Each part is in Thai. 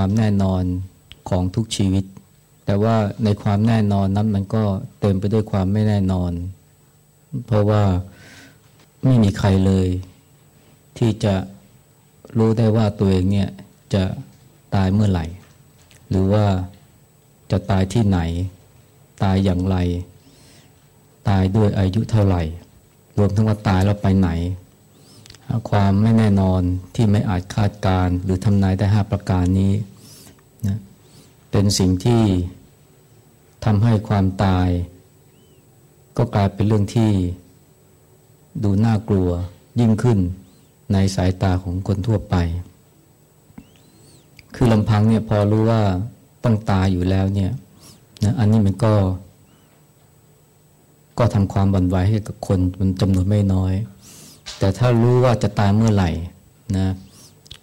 ความแน่นอนของทุกชีวิต แต่ว่าในความแน่นอนนั้นมันก็เต็มไปด้วยความไม่แน่นอน เพราะว่าไม่มีใครเลย ที่จะรู้ได้ว่าตัวเองเนี่ยจะตายเมื่อไหร่ หรือว่าจะตายที่ไหน ตายอย่างไร ตายด้วยอายุเท่าไหร่ รวมทั้งว่าตายแล้วไปไหน ความไม่แน่นอนที่ไม่อาจคาดการหรือทำนายได้ห้าประการนี้นะเป็นสิ่งที่ทำให้ความตาย ก็กลายเป็นเรื่องที่ดูน่ากลัวยิ่งขึ้นในสายตาของคนทั่วไป คือลำพังเนี่ยพอรู้ว่าต้องตายอยู่แล้วเนี่ยนะอันนี้มันก็ ก็ทำความบันไหวให้กับคนมันจำนวนไม่น้อย แต่ถ้ารู้ว่าจะตายเมื่อไหร่นะ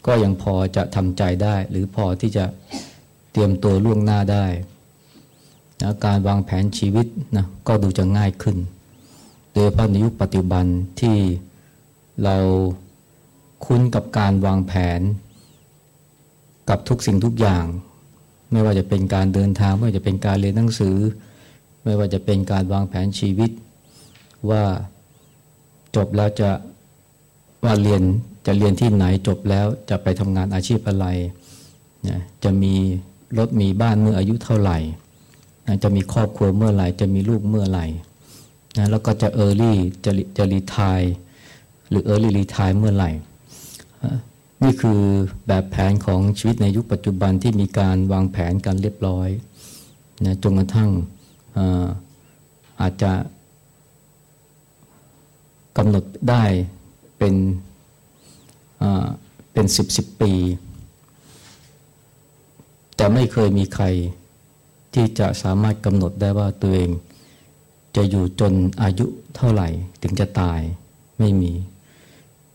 ก็ยังพอจะทำใจได้ หรือพอที่จะเตรียมตัวล่วงหน้าได้นะการวางแผนชีวิตนะก็ดูจะง่ายขึ้น โดยเฉพาะในยุคปัจจุบันที่เราคุ้นกับการวางแผน กับทุกสิ่งทุกอย่าง ไม่ว่าจะเป็นการเดินทาง ไม่ว่าจะเป็นการเรียนหนังสือ ไม่ว่าจะเป็นการวางแผนชีวิต ว่าจบแล้วจะ ว่าเรียนจะเรียนที่ไหนจบแล้วจะไปทำงานอาชีพอะไรนะจะมีรถมีบ้านเมื่ออายุเท่าไหร่นะจะมีครอบครัวเมื่อไหร่ จะมีลูกเมื่อไหร่นะแล้วก็จะ early จะจะ retire หรือ early retire เมื่อไหร่ นี่คือแบบแผนของชีวิตในยุคปัจจุบันที่มีการวางแผนการเรียบร้อยนะจนกระทั่งอาจจะกำหนดได้ เป็นเป็นสิบสิบปี แต่ไม่เคยมีใครที่จะสามารถกำหนดได้ว่าตัวเอง จะอยู่จนอายุเท่าไหร่ถึงจะตายไม่มี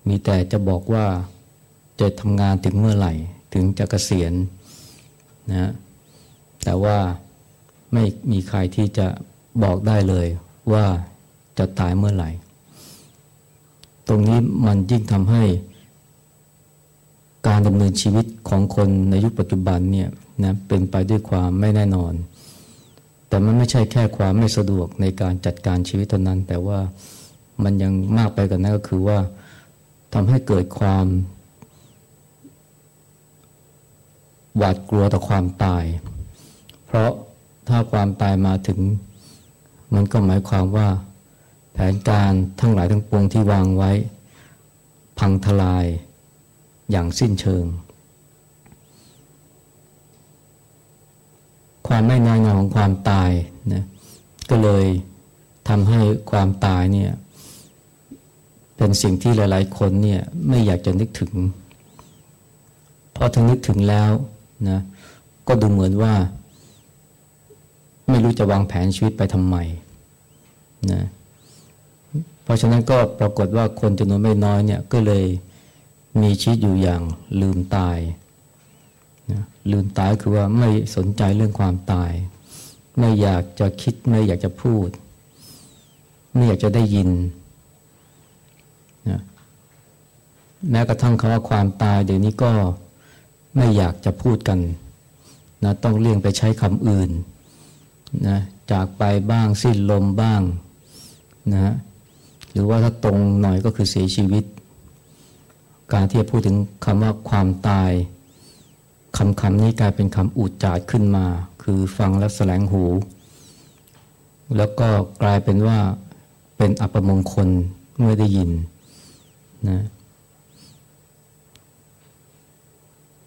มีแต่จะบอกว่าจะทำงานถึงเมื่อไหร่ ถึงจะเกษียณนะแต่ว่าไม่มีใครที่จะบอกได้เลยว่าจะตายเมื่อไหร่ ตรงนี้มันยิ่งทำให้ การดำเนินชีวิตของคนในยุคปัจจุบันเนี่ยนะเป็นไปด้วยความไม่แน่นอน แต่มันไม่ใช่แค่ความไม่สะดวกในการจัดการชีวิตเท่านั้น แต่ว่ามันยังมากไปกว่านั้นก็คือว่าทำให้เกิดความหวาดกลัวต่อความตาย เพราะถ้าความตายมาถึง มันก็หมายความว่า แผนการทั้งหลายทั้งปวงที่วางไว้ พังทลายอย่างสิ้นเชิง ความไม่น่ายงของความตายนะก็เลยทำให้ความตายเนี่ยเป็นสิ่งที่หลาย ๆ คนเนี่ยไม่อยากจะนึกถึงพอถึงนึกถึงแล้วนะก็ดูเหมือนว่า ไม่รู้จะวางแผนชีวิตไปทำไมนะ ราะฉะนั้นก็ปรากฏว่าคนจำนวนไม่น้อยเนี่ยก็เลยมีชีวิตอยู่อย่างลืมตายนะลืมตายคือว่าไม่สนใจเรื่องความตาย ไม่อยากจะคิดไม่อยากจะพูด ไม่อยากจะได้ยินนะแม้กระทั่งคำว่าความตายเดี๋ยวนี้ก็ไม่อยากจะพูดกันนะต้องเลี่ยงไปใช้คำอื่นนะจากไปบ้างสิ้นลมบ้างนะ หรือว่าถ้าตรงหน่อยก็คือเสียชีวิต การที่จะพูดถึงคำว่าความตายคำคำนี้กลายเป็นคำอูดจาดขึ้นมา คือฟังแล้วแสลงหู แล้วก็กลายเป็นว่าเป็นอัปมงคลเมื่อได้ยินนะ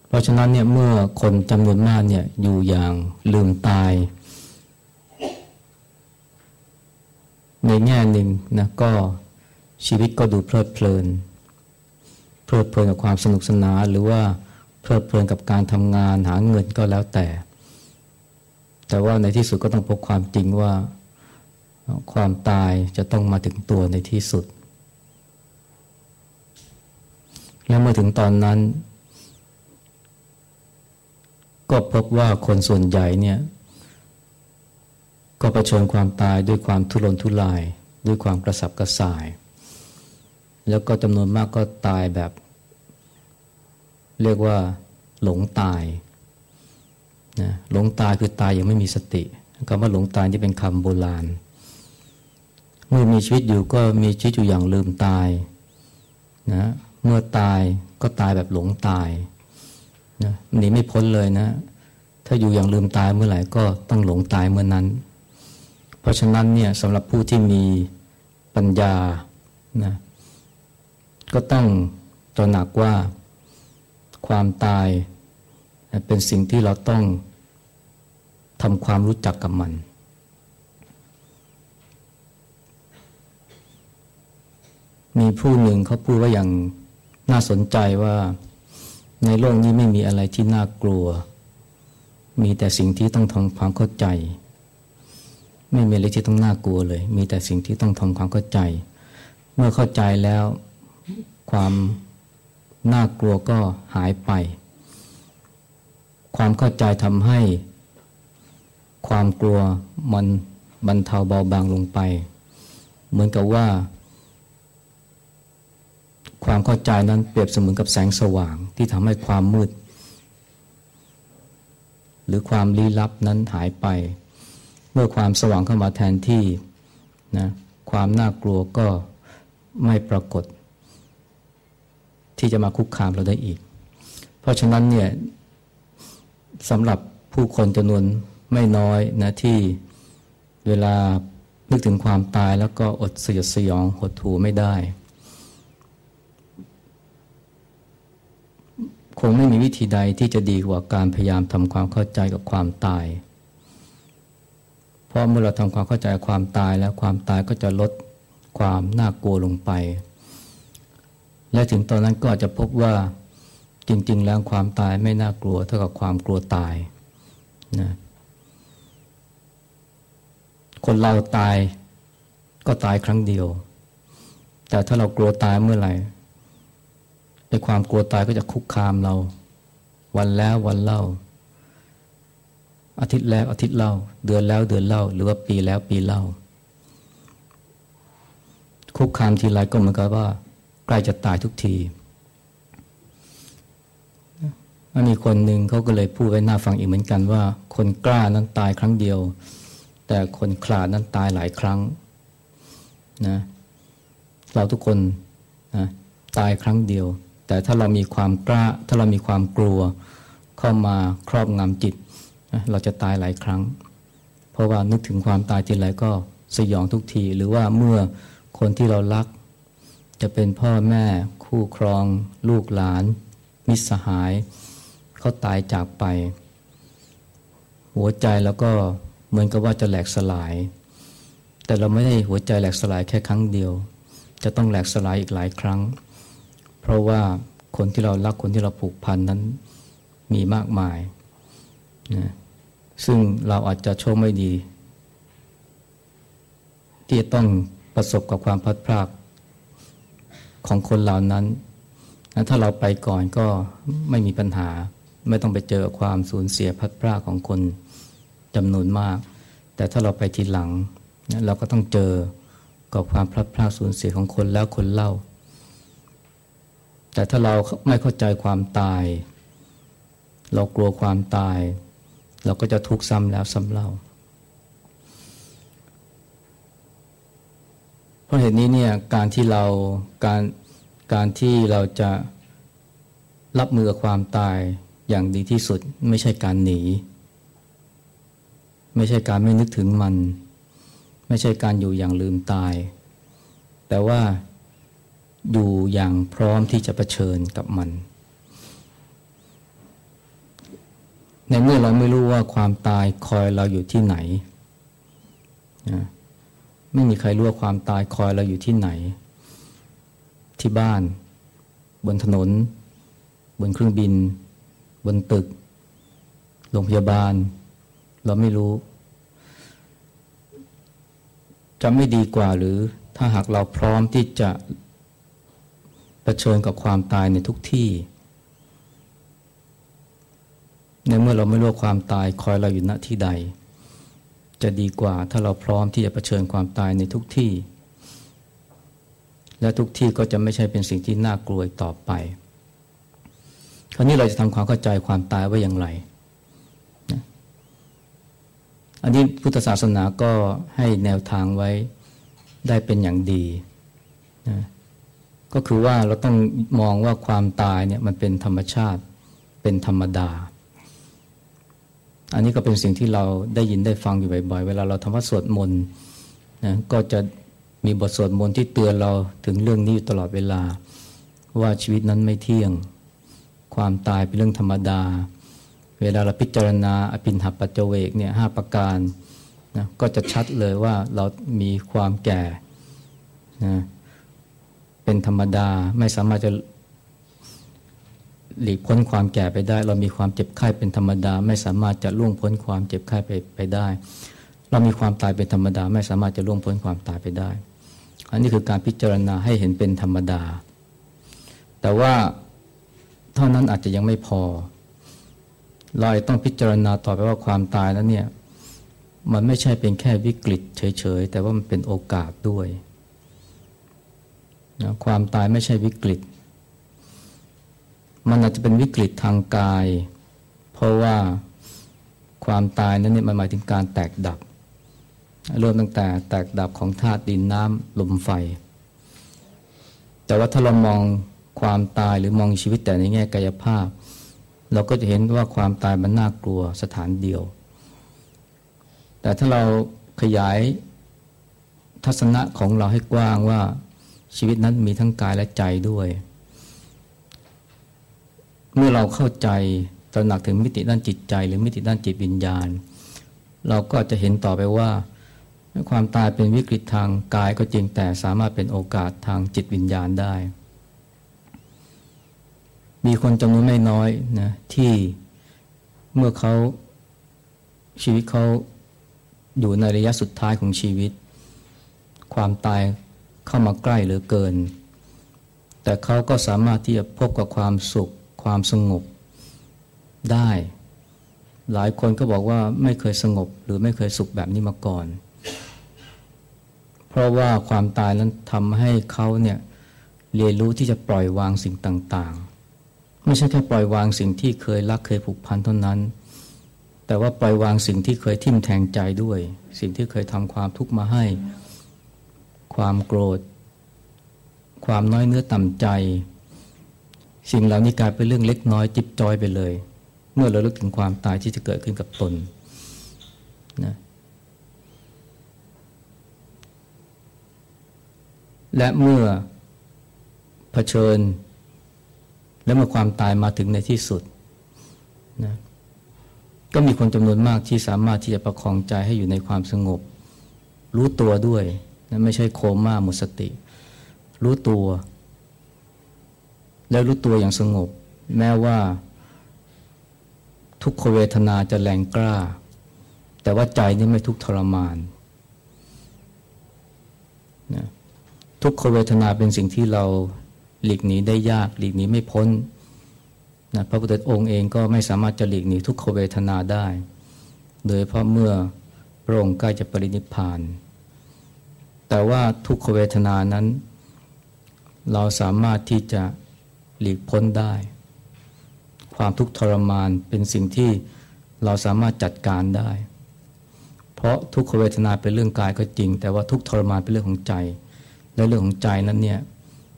เพราะฉะนั้นเนี่ยเมื่อคนจำนวนมากเนี่ยอยู่อย่างลืมตาย ในแง่หนึ่งนะก็ชีวิตก็ดูเพลิดเพลิน เพลิดเพลินกับความสนุกสนานหรือว่าเพลิดเพลินกับการทำงานหาเงินก็แล้วแต่ แต่ว่าในที่สุดก็ต้องพบความจริงว่าความตายจะต้องมาถึงตัวในที่สุด และเมื่อถึงตอนนั้น ก็พบว่าคนส่วนใหญ่เนี่ย ก็ประชนความตายด้วยความทุรนทุราย ด้วยความกระสับกระส่าย แล้วก็จำนวนมากก็ตายแบบ เรียกว่าหลงตายนะหลงตายคือตายยังไม่มีสติคำว่าหลงตายที่เป็นคำโบราณ เมื่อมีชีวิตอยู่ก็มีชีวิตอยู่อย่างลืมตายนะเมื่อตายก็ตายแบบหลงตายนะหนีไม่พ้นเลยนะ ถ้าอยู่อย่างลืมตายเมื่อไหร่ก็ต้องหลงตายเมื่อนั้น เพราะฉะนั้นเนี่ยสำหรับผู้ที่มีปัญญานะก็ต้องตระหนักว่าความตายเป็นสิ่งที่เราต้องทำความรู้จักกับมัน มีผู้หนึ่งเขาพูดว่าอย่างน่าสนใจว่าในโลกนี้ไม่มีอะไรที่น่ากลัว มีแต่สิ่งที่ต้องทำความเข้าใจ ไม่มีอะไรที่ต้องน่ากลัวเลย มีแต่สิ่งที่ต้องทำความเข้าใจ เมื่อเข้าใจแล้วความน่ากลัวก็หายไป ความเข้าใจทำให้ ความกลัวมันบรรเทาเบาบางลงไป เหมือนกับว่า ความเข้าใจนั้นเปรียบเสมือนกับแสงสว่างที่ทำให้ความมืด หรือความลี้ลับนั้นหายไป เมื่อความสว่างเข้ามาแทนที่นะความน่ากลัวก็ไม่ปรากฏ ที่จะมาคุกคามเราได้อีก เพราะฉะนั้นเนี่ยสำหรับผู้คนจำนวนไม่น้อยนะที่เวลานึกถึงความตายแล้วก็อดสยดสยองหดหูไม่ได้ คงไม่มีวิธีใดที่จะดีกว่าการพยายามทำความเข้าใจกับความตาย เพราะเมื่อเราทำความเข้าใจความตายแล้วความตายก็จะลดความน่ากลัวลงไป และถึงตอนนั้นก็อาจจะพบว่าจริง ๆ แล้วความตายไม่น่ากลัวเท่ากับความกลัวตายนะคนเราตายก็ตายครั้งเดียว แต่ถ้าเรากลัวตายเมื่อไหร่ไอ้ความกลัวตายก็จะคุกคามเรา วันแล้ววันเล่า อาทิตย์แล้วอาทิตย์เล่า เดือนแล้วเดือนเล่า หรือว่าปีแล้วปีเล่า คุกคามทีไรก็เหมือนกับว่า ใกล้จะตายทุกทีมันมีคนหนึ่งเขาก็เลยพูดไว้หน่าฟังอีกเหมือนกันว่า คนกล้านั้นตายครั้งเดียว แต่คนขลาดนั้นตายหลายครั้งนะเราทุกคนนะตายครั้งเดียว แต่ถ้าเรามีความกล้า ถ้าเรามีความกลัวเข้ามาครอบงำจิต เราจะตายหลายครั้ง เพราะว่านึกถึงความตายทีไรก็สยองทุกที หรือว่าเมื่อคนที่เรารัก จะเป็นพ่อแม่ คู่ครอง ลูกหลาน มิตรสหาย เขาตายจากไป หัวใจแล้วก็เหมือนกับว่าจะแหลกสลาย แต่เราไม่ได้หัวใจแหลกสลายแค่ครั้งเดียว จะต้องแหลกสลายอีกหลายครั้ง เพราะว่าคนที่เรารักคนที่เราผูกพันนั้นมีมากมายนะ ซึ่งเราอาจจะโชคไม่ดี ที่จะต้องประสบกับความพัดพรากของคนเหล่านั้นนะถ้าเราไปก่อนก็ไม่มีปัญหา ไม่ต้องไปเจอความสูญเสียพัดพรากของคนจำนวนมาก แต่ถ้าเราไปทีหลังเราก็ต้องเจอกับความพลัดพรากสูญเสียของคนแล้วคนเล่า แต่ถ้าเราไม่เข้าใจความตาย เรากลัวความตาย เราก็จะทุกข์ซ้ำแล้วซ้ำเล่า เพราะเหตุนี้เนี่ยการที่เราการการที่เราจะรับมือกับความตายอย่างดีที่สุดไม่ใช่การหนี ไม่ใช่การไม่นึกถึงมัน ไม่ใช่การอยู่อย่างลืมตาย แต่ว่าอยู่อย่างพร้อมที่จะะเผชิญกับมัน ในเมื่อเราไม่รู้ว่าความตายคอยเราอยู่ที่ไหนนะไม่มีใครรู้ว่าความตายคอยเราอยู่ที่ไหน ที่บ้าน บนถนน บนเครื่องบิน บนตึก โรงพยาบาล เราไม่รู้ จะไม่ดีกว่าหรือถ้าหากเราพร้อมที่จะะเผชิญกับความตายในทุกที่ ในเมื่อเราไม่รู้ความตายคอยเราอยู่ณที่ใด จะดีกว่าถ้าเราพร้อมที่จะะเผชิญความตายในทุกที่ และทุกที่ก็จะไม่ใช่เป็นสิ่งที่น่ากลัวต่อไป คราวนี้เราจะทำความเข้าใจความตายว่าอย่างไรอันนี้พุทธศาสนาก็ให้แนวทางไว้ได้เป็นอย่างดีนะก็คือว่าเราต้องมองว่าความตายเนี่ยมันเป็นธรรมชาติเป็นธรรมดา อันนี้ก็เป็นสิ่งที่เราได้ยินได้ฟังอยู่บ่อยๆ เวลาเราทำวัดสวดมนต์นะก็จะมีบทสวดมนต์ที่เตือนเราถึงเรื่องนี้อยู่ตลอดเวลา ว่าชีวิตนั้นไม่เที่ยง ความตายเป็นเรื่องธรรมดา เวลาเราพิจารณาอภินหปัจเจเวกเนี่ยห้าประการนะก็จะชัดเลยว่าเรามีความแก่นะเป็นธรรมดาไม่สามารถจะ หลีกพ้นความแก่ไปได้ เรามีความเจ็บไข้เป็นธรรมดา ไม่สามารถจะล่วงพ้นความเจ็บไข้ไปไปได้ เรามีความตายเป็นธรรมดา ไม่สามารถจะล่วงพ้นความตายไปได้ อันนี้คือการพิจารณาให้เห็นเป็นธรรมดา แต่ว่าเท่านั้นอาจจะยังไม่พอ เราต้องพิจารณาต่อไปว่าความตายนั้นเนี่ยมันไม่ใช่เป็นแค่วิกฤตเฉยๆ แต่ว่ามันเป็นโอกาสด้วยนะความตายไม่ใช่วิกฤต มันอาจจะเป็นวิกฤตทางกาย เพราะว่าความตายนั้นเนี่ยมันหมายถึงการแตกดับเริ่มตั้งแต่แตกดับของธาตุดินน้ำลมไฟ แต่ว่าถ้าเรามองความตายหรือมองชีวิตแต่ในแง่กายภาพ เราก็จะเห็นว่าความตายมันน่ากลัวสถานเดียว แต่ถ้าเราขยายทัศนะของเราให้กว้างว่าชีวิตนั้นมีทั้งกายและใจด้วย เมื่อเราเข้าใจตระหนักถึงมิติด้านจิตใจ หรือมิติด้านจิตวิญญาณ เราก็จะเห็นต่อไปว่า ความตายเป็นวิกฤตทางกายก็จริงแต่สามารถเป็นโอกาสทางจิตวิญญาณได้ มีคนจำนวนไม่น้อยนะที่เมื่อเขาชีวิตเขาอยู่ในระยะสุดท้ายของชีวิต ความตายเข้ามาใกล้เหลือเกิน แต่เขาก็สามารถที่จะพบกับความสุข ความสงบได้ หลายคนก็บอกว่าไม่เคยสงบหรือไม่เคยสุขแบบนี้มาก่อน เพราะว่าความตายนั้นทำให้เขาเนี่ยเรียนรู้ที่จะปล่อยวางสิ่งต่างๆ ไม่ใช่แค่ปล่อยวางสิ่งที่เคยรักเคยผูกพันเท่านั้น แต่ว่าปล่อยวางสิ่งที่เคยทิ่มแทงใจด้วย สิ่งที่เคยทำความทุกข์มาให้ ความโกรธ ความน้อยเนื้อต่ำใจ สิ่งเหล่านี้กลายเป็นเรื่องเล็กน้อยจิบจอยไปเลย เมื่อเราลึกถึงความตายที่จะเกิดขึ้นกับตนนะและเมื่อเผชิญ และเมื่อความตายมาถึงในที่สุดนะก็มีคนจำนวนมากที่สามารถที่จะประคองใจให้อยู่ในความสงบ รู้ตัวด้วยนะไม่ใช่โคม่าหมดสติ รู้ตัว แล้วรู้ตัวอย่างสงบ แม้ว่า ทุกขเวทนาจะแรงกล้า แต่ว่าใจนี่ไม่ทุกทรมานนะทุกขเวทนาเป็นสิ่งที่เราหลีกหนีได้ยาก หลีกหนีไม่พ้นนะพระพุทธองค์เองก็ไม่สามารถจะหลีกหนีทุกขเวทนาได้ โดยเพราะเมื่อพระองค์ใกล้จะปรินิพพาน แต่ว่าทุกขเวทนานั้น เราสามารถที่จะ หลีกพ้นได้ ความทุกข์ทรมานเป็นสิ่งที่เราสามารถจัดการได้ เพราะทุกขเวทนาเป็นเรื่องกายก็จริง แต่ว่าทุกทรมานเป็นเรื่องของใจ และเรื่องของใจนั้นเนี่ย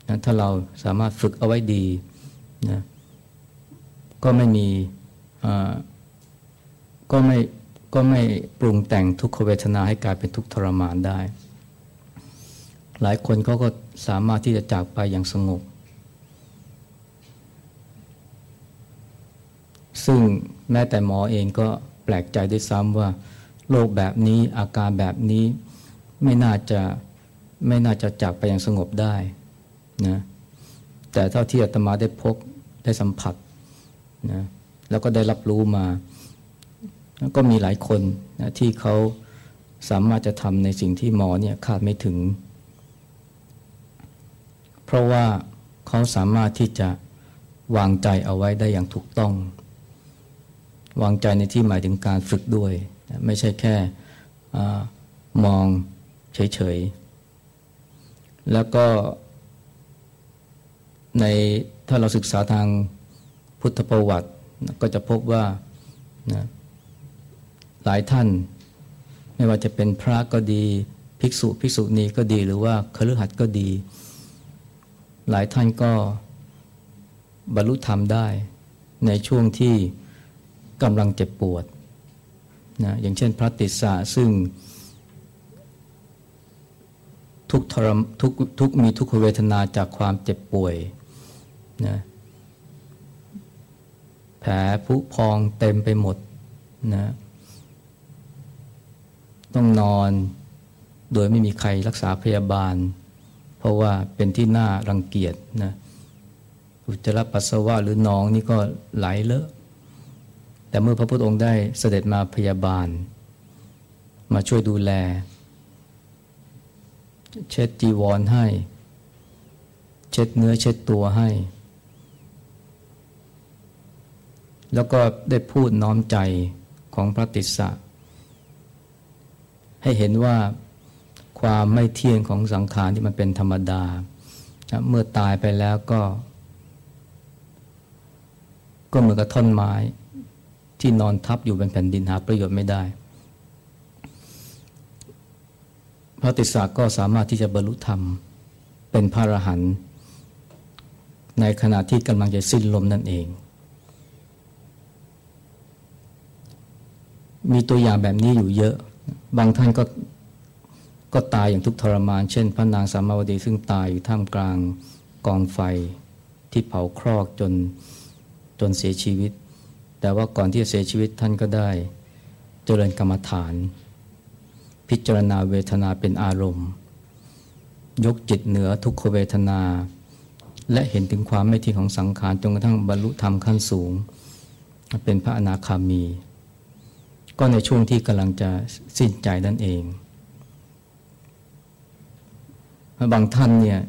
นะถ้าเราสามารถฝึกเอาไว้ดีนะก็ไม่มีก็ไม่ก็ไม่ปรุงแต่งทุกขเวทนาให้กลายเป็นทุกทรมานได้ หลายคนเขาก็สามารถที่จะจากไปอย่างสงบ ซึ่งแม้แต่หมอเองก็แปลกใจด้วยซ้ำว่าโรคแบบนี้อาการแบบนี้ไม่น่าจะไม่น่าจะจากไปอย่างสงบได้นะแต่เท่าที่อาตมาได้พบได้สัมผัสนะแล้วก็ได้รับรู้มาก็มีหลายคนนะที่เขาสามารถจะทำในสิ่งที่หมอเนี่ยคาดไม่ถึง เพราะว่าเขาสามารถที่จะวางใจเอาไว้ได้อย่างถูกต้อง วางใจในที่หมายถึงการฝึกด้วย ไม่ใช่แค่อมองเฉยๆ แล้วก็ในถ้าเราศึกษาทางพุทธประวัติ ก็จะพบว่านะหลายท่าน ไม่ว่าจะเป็นพระก็ดี ภิกษุภิกษุณีก็ดีหรือว่าคฤหัสถ์ก็ดี หลายท่านก็บรรลุธรรมได้ในช่วงที่ กำลังเจ็บปวดนะอย่างเช่นพระติสสะซึ่งทุกทรมทุกทุกมีทุกขเวทนาจากความเจ็บป่วยนะแผลผุพองเต็มไปหมดนะต้องนอนโดยไม่มีใครรักษาพยาบาล เพราะว่าเป็นที่น่ารังเกียจนะอุจจาระปัสสาวะหรือน้องนี่ก็ไหลเลอะ แต่เมื่อพระพุทธองค์ได้เสด็จมาพยาบาล มาช่วยดูแล เช็ดจีวรให้ เช็ดเนื้อเช็ดตัวให้ แล้วก็ได้พูดน้อมใจของพระติสสะให้เห็นว่าความไม่เที่ยงของสังขารที่มันเป็นธรรมดา เมื่อตายไปแล้วก็ ก็เหมือนกับท่อนไม้ ที่นอนทับอยู่บนแผ่นดินหาประโยชน์ไม่ได้ พระติสสะก็สามารถที่จะบรรลุธรรมเป็นพระอรหันต์ในขณะที่กำลังจะสิ้นลมนั่นเอง มีตัวอย่างแบบนี้อยู่เยอะ บางท่านก็ก็ตายอย่างทุกทรมาน เช่น พระนางสามาวดีซึ่งตายอยู่ท่ามกลางกองไฟที่เผาครอกจนจนเสียชีวิต แต่ว่าก่อนที่จะเสียชีวิตท่านก็ได้ เจริญกรรมฐาน พิจารณาเวทนาเป็นอารมณ์ ยกจิตเหนือทุกขเวทนา และเห็นถึงความไม่เที่ยงของสังขารจนกระทั่งบรรลุธรรมขั้นสูง เป็นพระอนาคามี ก็ในช่วงที่กำลังจะสิ้นใจนั่นเอง บางท่านเนี่ย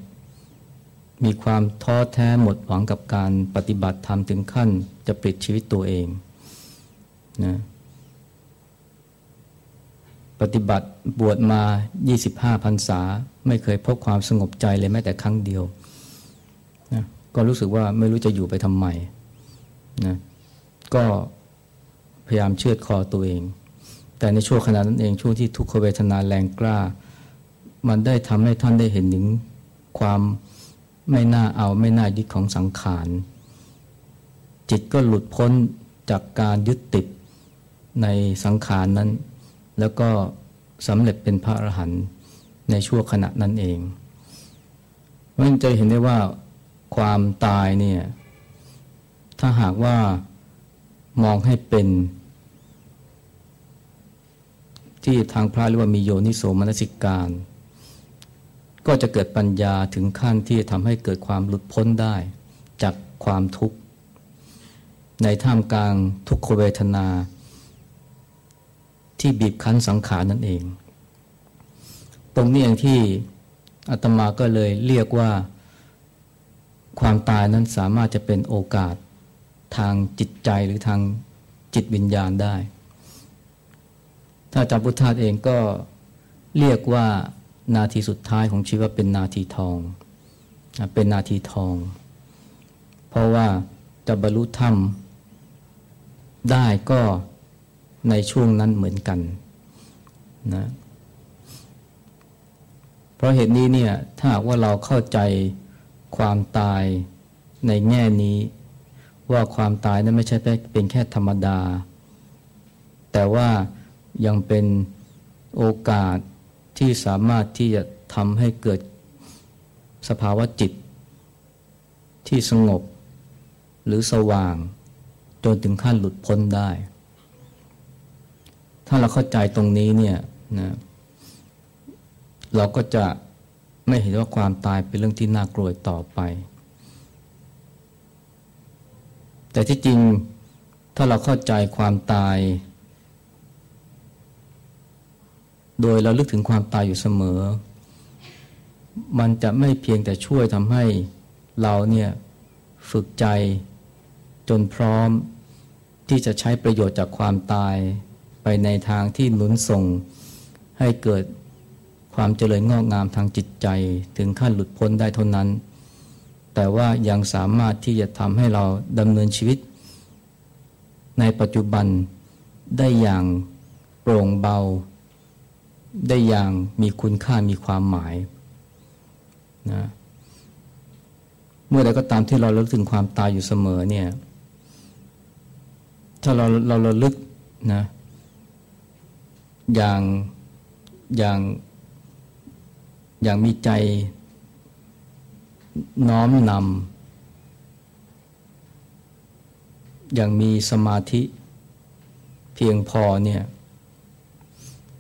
มีความท้อแท้หมดหวังกับการปฏิบัติธรรมถึงขั้นจะปลิดชีวิตตัวเองนะปฏิบัติบวชมา 25พรรษา ไม่เคยพบความสงบใจเลยแม้แต่ครั้งเดียวนะก็รู้สึกว่าไม่รู้จะอยู่ไปทำไมนะก็พยายามเชือดคอตัวเอง แต่ในช่วงขณะนั้นเองช่วงที่ทุกขเวทนาแรงกล้า มันได้ทำให้ท่านได้เห็นถึงความ ไม่น่าเอาไม่น่ายึดของสังขาร จิตก็หลุดพ้นจากการยึดติดในสังขารนั้น แล้วก็สำเร็จเป็นพระอรหันต์ในชั่วขณะนั้นเองมันจะเห็นได้ว่าความตายเนี่ยถ้าหากว่ามองให้เป็น ที่ทางพระเรียกว่ามีโยนิโสมนสิการ ก็จะเกิดปัญญาถึงขั้นที่ทำให้เกิดความหลุดพ้นได้ จากความทุกข์ ในท่ามกลางทุกขเวทนา ที่บีบคั้นสังขารนั่นเอง ตรงนี้เองที่อาตมาก็เลยเรียกว่าความตายนั้นสามารถจะเป็นโอกาสทางจิตใจหรือทางจิตวิญญาณได้ ถ้าจำพุทธาเองก็เรียกว่า นาทีสุดท้ายของชีวิตเป็นนาทีทอง เป็นนาทีทอง เพราะว่าจะบรรลุธรรมได้ก็ในช่วงนั้นเหมือนกันนะเพราะเหตุนี้เนี่ยถ้าว่าเราเข้าใจความตายในแง่นี้ ว่าความตายนั้นไม่ใช่เป็นแค่ธรรมดา แต่ว่ายังเป็นโอกาส ที่สามารถที่จะทำให้เกิดสภาวะจิต ที่สงบ หรือสว่าง จนถึงขั้นหลุดพ้นได้ ถ้าเราเข้าใจตรงนี้เนี่ยนะเราก็จะไม่เห็นว่าความตายเป็นเรื่องที่น่ากลัวต่อไป แต่ที่จริงถ้าเราเข้าใจความตาย โดยเราลึกถึงความตายอยู่เสมอ มันจะไม่เพียงแต่ช่วยทำให้เราเนี่ยฝึกใจจนพร้อมที่จะใช้ประโยชน์จากความตาย ไปในทางที่หนุนส่งให้เกิดความเจริญงอกงามทางจิตใจ ถึงขั้นหลุดพ้นได้เท่านั้น แต่ว่ายังสามารถที่จะทำให้เราดำเนินชีวิต ในปัจจุบันได้อย่างโปร่งเบา ได้อย่างมีคุณค่ามีความหมายนะเมื่อใดก็ตามที่เราระลึกถึงความตายอยู่เสมอเนี่ย ถ้าเราเราระลึกนะอย่างอย่างอย่างมีใจน้อมนำอย่างมีสมาธิเพียงพอเนี่ย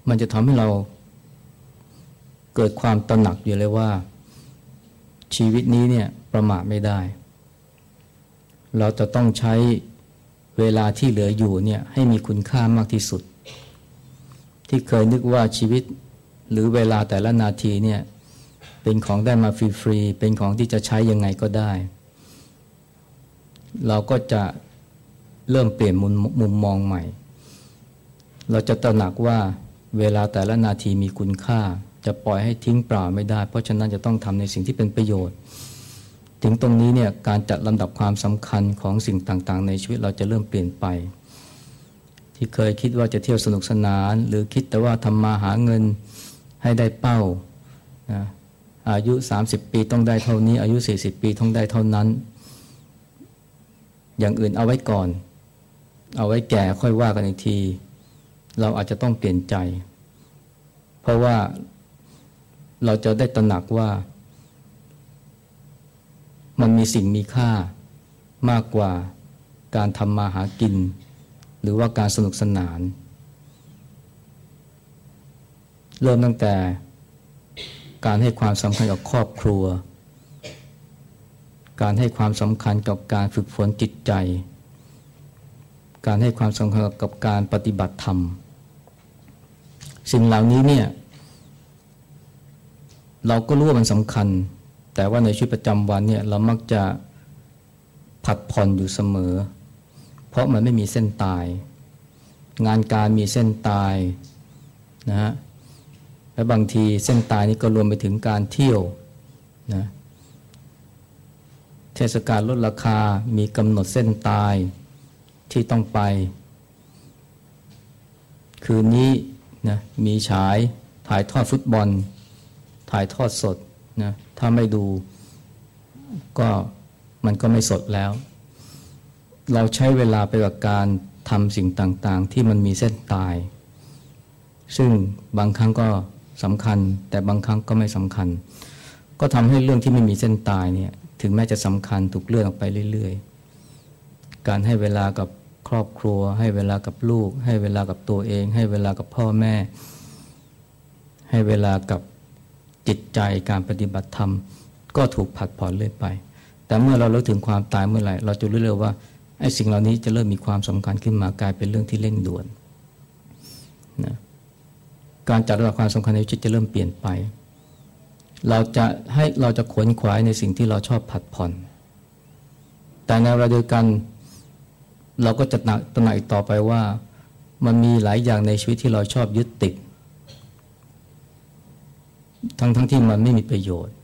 มันจะทำให้เราเกิดความตระหนักอยู่เลยว่า ชีวิตนี้เนี่ยประมาทไม่ได้ เราจะต้องใช้เวลาที่เหลืออยู่เนี่ยให้มีคุณค่ามากที่สุด ที่เคยนึกว่าชีวิตหรือเวลาแต่ละนาทีเนี่ยเป็นของได้มาฟรีๆเป็นของที่จะใช้ยังไงก็ได้ เราก็จะเริ่มเปลี่ยนมุมมมมองใหม่ เราจะตระหนักว่า เวลาแต่ละนาทีมีคุณค่า จะปล่อยให้ทิ้งเปล่าไม่ได้ เพราะฉะนั้นจะต้องทำในสิ่งที่เป็นประโยชน์ ถึงตรงนี้เนี่ยการจัดลำดับความสำคัญของสิ่งต่างๆ ในชีวิตเราจะเริ่มเปลี่ยนไป ที่เคยคิดว่าจะเที่ยวสนุกสนาน หรือคิดแต่ว่าทำมาหาเงินให้ได้เป้านะอายุ 30 ปีต้องได้เท่านี้ อายุ 40 ปีต้องได้เท่านั้น อย่างอื่นเอาไว้ก่อน เอาไว้แก่ค่อยว่ากันอีกที เราอาจจะต้องเปลี่ยนใจ เพราะว่าเราจะได้ตระหนักว่า มันมีสิ่งมีค่ามากกว่าการทำมาหากิน หรือว่าการสนุกสนาน เริ่มตั้งแต่การให้ความสำคัญกับครอบครัว การให้ความสำคัญกับการฝึกฝนจิตใจ การให้ความสำคัญกับการปฏิบัติธรรม สิ่งเหล่านี้เนี่ยเราก็รู้ว่ามันสำคัญ แต่ว่าในชีวิตประจำวันเนี่ยเรามักจะผัดผ่อนอยู่เสมอ เพราะมันไม่มีเส้นตาย งานการมีเส้นตายนะฮะและบางทีเส้นตายนี้ก็รวมไปถึงการเที่ยวนะเทศกาลลดราคา มีกำหนดเส้นตายที่ต้องไป คืนนี้ นะมีฉายถ่ายทอดฟุตบอล ถ่ายทอดสดนะถ้าไม่ดูก็มันก็ไม่สดแล้ว เราใช้เวลาไปกับการทำสิ่งต่างๆ ที่มันมีเส้นตาย ซึ่งบางครั้งก็สำคัญ แต่บางครั้งก็ไม่สำคัญ ก็ทำให้เรื่องที่ไม่มีเส้นตายเนี่ยถึงแม้จะสำคัญถูกเลื่อนออกไปเรื่อยๆ การให้เวลากับ ครอบครัว ให้เวลากับลูก ให้เวลากับตัวเอง ให้เวลากับพ่อแม่ ให้เวลากับจิตใจการปฏิบัติธรรม ก็ถูกผัดผ่อนเรื่อยไป แต่เมื่อเราเลิกถึงความตายเมื่อไหร่ เราจะรู้เลยว่าไอ้สิ่งเหล่านี้จะเริ่มมีความสำคัญขึ้นมากลายเป็นเรื่องที่เร่งด่วนนะการจัดระดับความสำคัญในชีวิตจะเริ่มเปลี่ยนไป เราจะให้เราจะขวนขวายในสิ่งที่เราชอบผัดผ่อน แต่ในเวลาเดียวกัน เราก็จะตระหนักต่อไปว่ามันมีหลายอย่างในชีวิตที่เราชอบยึดติด ทั้งทั้งที่มันไม่มีประโยชน์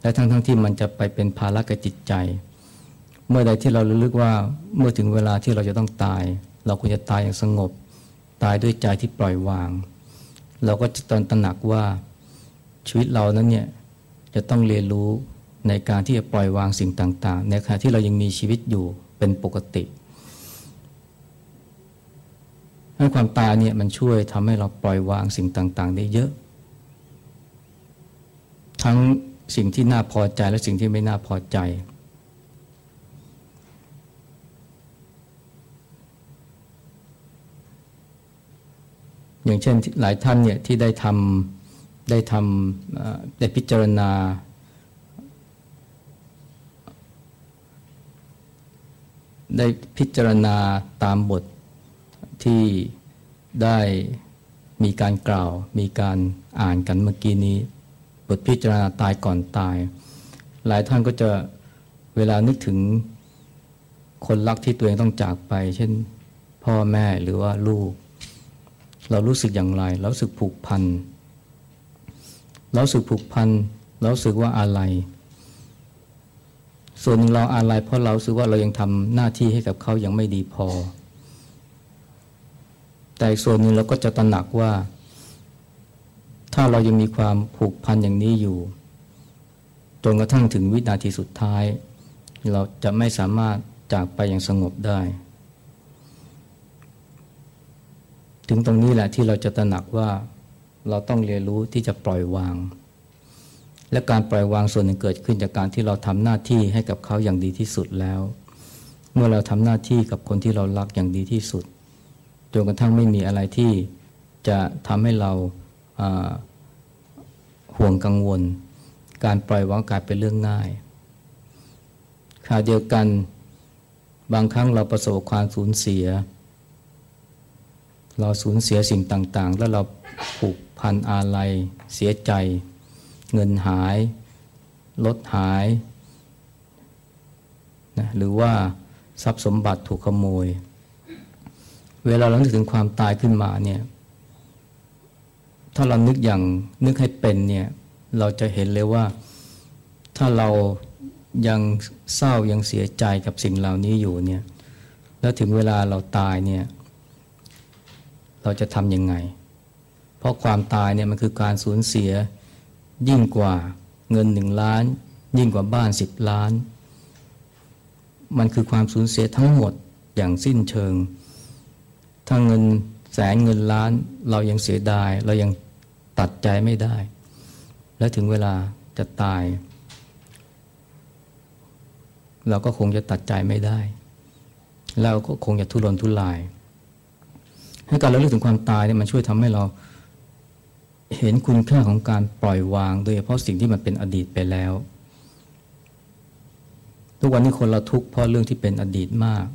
และทั้งทั้งที่มันจะไปเป็นภาระกับจิตใจ เมื่อใดที่เราลึกว่าเมื่อถึงเวลาที่เราจะต้องตาย เราควรจะตายอย่างสงบ ตายด้วยใจที่ปล่อยวาง เราก็จะตอนตระหนักว่าชีวิตเรานั้นเนี่ยจะต้องเรียนรู้ในการที่จะปล่อยวางสิ่งต่าง ๆ ในขณะที่เรายังมีชีวิตอยู่ เป็นปกติให้ความตายเนี่ยมันช่วยทำให้เราปล่อยวางสิ่งต่าง ๆ ได้เยอะ ทั้งสิ่งที่น่าพอใจและสิ่งที่ไม่น่าพอใจ อย่างเช่นหลายท่านเนี่ยที่ได้ทำได้ทำได้พิจารณา ได้พิจารณาตามบทที่ได้มีการกล่าว มีการอ่านกันเมื่อกี้นี้ บทพิจารณาตายก่อนตาย หลายท่านก็จะเวลานึกถึงคนรักที่ตัวเองต้องจากไป เช่นพ่อแม่หรือว่าลูก เรารู้สึกอย่างไรเราสึกผูกพันเราสึกผูกพันเราสึกว่าอะไร ส่วนหนึ่งเราอะไรเพราะเราสึกว่าเรายังทำหน้าที่ให้กับเขายังไม่ดีพอ แต่ส่วนหนึ่งเราก็จะตระหนักว่า ถ้าเรายังมีความผูกพันอย่างนี้อยู่จนกระทั่งถึงวินาทีสุดท้าย เราจะไม่สามารถจากไปอย่างสงบได้ ถึงตรงนี้แหละที่เราจะตระหนักว่าเราต้องเรียนรู้ที่จะปล่อยวาง และการปล่อยวางส่วนหนึ่งเกิดขึ้นจากการที่เราทำหน้าที่ให้กับเขาอย่างดีที่สุดแล้ว เมื่อเราทำหน้าที่กับคนที่เรารักอย่างดีที่สุดจนกระทั่งไม่มีอะไรที่จะทำให้เราห่วงกังวล การปล่อยวางกลายเป็นเรื่องง่ายขณะเดียวกันบางครั้งเราประสบความสูญเสีย เราสูญเสียสิ่งต่างๆ แล้วเราผูกพันอาลัยเสียใจ เงินหาย รถหายนะหรือว่าทรัพย์สมบัติถูกขโมย เวลาเรานึกถึงความตายขึ้นมาเนี่ย ถ้าเรานึกอย่างนึกให้เป็นเนี่ย เราจะเห็นเลยว่า ถ้าเรายังเศร้ายังเสียใจกับสิ่งเหล่านี้อยู่เนี่ย แล้วถึงเวลาเราตายเนี่ย เราจะทำยังไง เพราะความตายเนี่ยมันคือการสูญเสีย ยิ่งกว่าเงินหนึ่งล้าน ยิ่งกว่าบ้านสิบล้าน มันคือความสูญเสียทั้งหมดอย่างสิ้นเชิง ถ้าเงินแสนเงินล้านเรายังเสียดาย เรายังตัดใจไม่ได้ และถึงเวลาจะตาย เราก็คงจะตัดใจไม่ได้ เราก็คงจะทุรนทุราย ให้การเราเลือกถึงความตายเนี่ยมันช่วยทำให้เรา เห็นคุณค่าของการปล่อยวาง โดยเฉพาะสิ่งที่มันเป็นอดีตไปแล้ว ทุกวันนี้คนเราทุกข์เพราะเรื่องที่เป็นอดีตมาก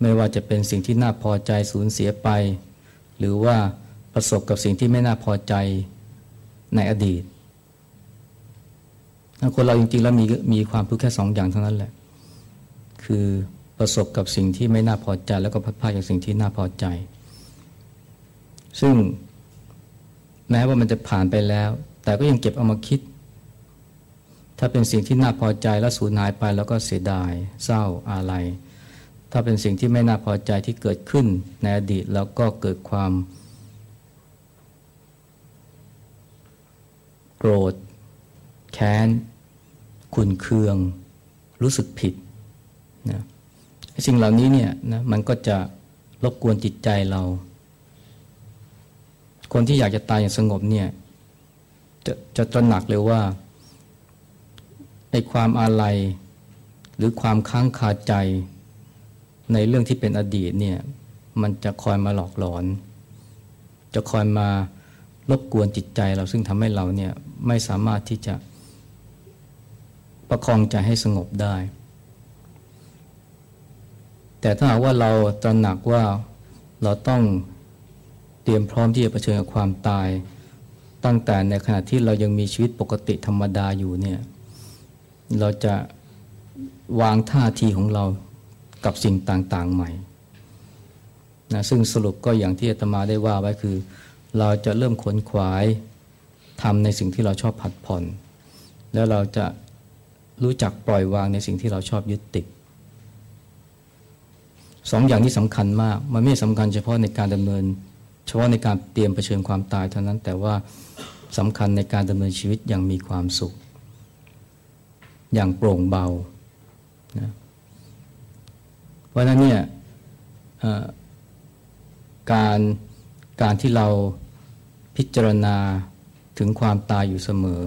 ไม่ว่าจะเป็นสิ่งที่น่าพอใจสูญเสียไป หรือว่าประสบกับสิ่งที่ไม่น่าพอใจในอดีตคนเราจริงๆแล้วมีมีความทุกข์แค่สองอย่างเท่านั้นแหละ คือประสบกับสิ่งที่ไม่น่าพอใจ แล้วก็พัดพาจากสิ่งที่น่าพอใจ ซึ่ง แม้ว่ามันจะผ่านไปแล้ว แต่ก็ยังเก็บเอามาคิด ถ้าเป็นสิ่งที่น่าพอใจแล้วสูญหายไปแล้วก็เสียดาย เศร้าอาลัยถ้าเป็นสิ่งที่ไม่น่าพอใจที่เกิดขึ้นในอดีตแล้วก็เกิดความ โกรธ แค้น ขุนเคือง รู้สึกผิดนะสิ่งเหล่านี้เนี่ยนะมันก็จะรบกวนจิตใจเรา คนที่อยากจะตายอย่างสงบเนี่ยจะจะตระหนักเลยว่าไอ้ความอาลัยหรือความค้างคาใจในเรื่องที่เป็นอดีตเนี่ยมันจะคอยมาหลอกหลอน จะคอยมารบกวนจิตใจเราซึ่งทำให้เราเนี่ยไม่สามารถที่จะประคองใจให้สงบได้ แต่ถ้าหากว่าเราตระหนักว่าเราต้อง เตรียมพร้อมที่จะเผชิญกับความตาย ตั้งแต่ในขณะที่เรายังมีชีวิตปกติธรรมดาอยู่เนี่ยเราจะวางท่าทีของเรากับสิ่งต่างๆใหม่นะซึ่งสรุปก็อย่างที่อาตมาได้ว่าไว้คือ เราจะเริ่มขนขวายทำในสิ่งที่เราชอบผัดผ่อน แล้วเราจะรู้จักปล่อยวางในสิ่งที่เราชอบยึดติดสองอย่างนี้สำคัญมาก มันไม่สำคัญเฉพาะในการดำเนิน เฉพาะในการเตรียมเผชิญความตายเท่านั้น แต่ว่าสำคัญในการดำเนินชีวิตอย่างมีความสุข อย่างโปร่งเบานะเพราะนั้นเนี่ยการการที่เราพิจารณาถึงความตายอยู่เสมอ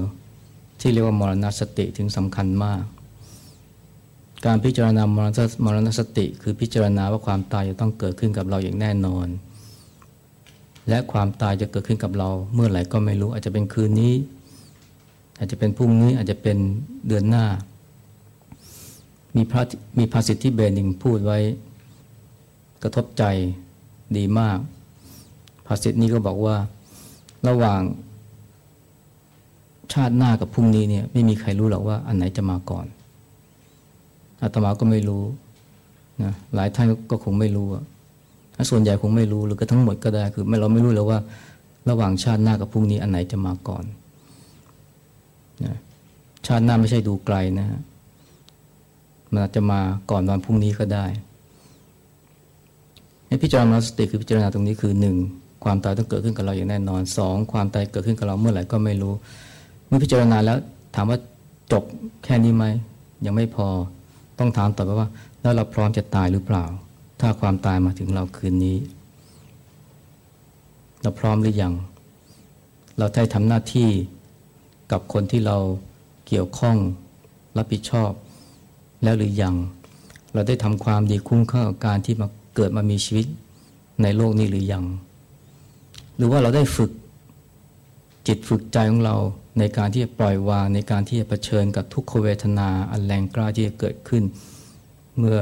ที่เรียกว่ามรณสติถึงสำคัญมาก การพิจารณามรณมรณสติ คือพิจารณาว่าความตายจะต้องเกิดขึ้นกับเราอย่างแน่นอน และความตายจะเกิดขึ้นกับเรา เมื่อไหร่ก็ไม่รู้อาจจะเป็นคืนนี้ อาจจะเป็นพรุ่งนี้อาจจะเป็นเดือนหน้า มีพระมีภาษิตที่เบนิงพูดไว้ กระทบใจดีมากภาษิตนี้ก็บอกว่าระหว่างชาติหน้ากับพรุ่งนี้เนี่ยไม่มีใครรู้หรอกว่าอันไหนจะมาก่อนอาตมาก็ไม่รู้นะหลายท่านก็คงไม่รู้อะ ส่วนใหญ่คงไม่รู้หรือก็ทั้งหมดก็ได้คือเราไม่รู้เลยว่า ระหว่างชาติหน้ากับพรุ่งนี้อันไหนจะมาก่อนนะชาติหน้าไม่ใช่ดูไกลนะฮะมันอาจจะมาก่อนวันพรุ่งนี้ก็ได้ให้พิจารณาสติคือพิจารณาตรงนี้คือหนึ่งความตายต้องเกิดขึ้นกับเราอย่างแน่นอนสองความตายเกิดขึ้นกับเราเมื่อไหร่ก็ไม่รู้ เมื่อพิจารณาแล้วถามว่าจบแค่นี้ไหมยังไม่พอต้องถามต่อไปว่า แล้วเราพร้อมจะตายหรือเปล่า ถ้าความตายมาถึงเราคืนนี้ เราพร้อมหรือยัง เราได้ทำหน้าที่กับคนที่เราเกี่ยวข้องรับผิดชอบ แล้วหรือยัง เราได้ทำความดีคุ้มค่ากับการที่มาเกิดมามีชีวิตในโลกนี้หรือยัง หรือว่าเราได้ฝึกจิตฝึกใจของเราในการที่จะปล่อยวางในการที่จะเผชิญกับทุกขเวทนาอันแรงกล้าที่จะเกิดขึ้น เมื่อ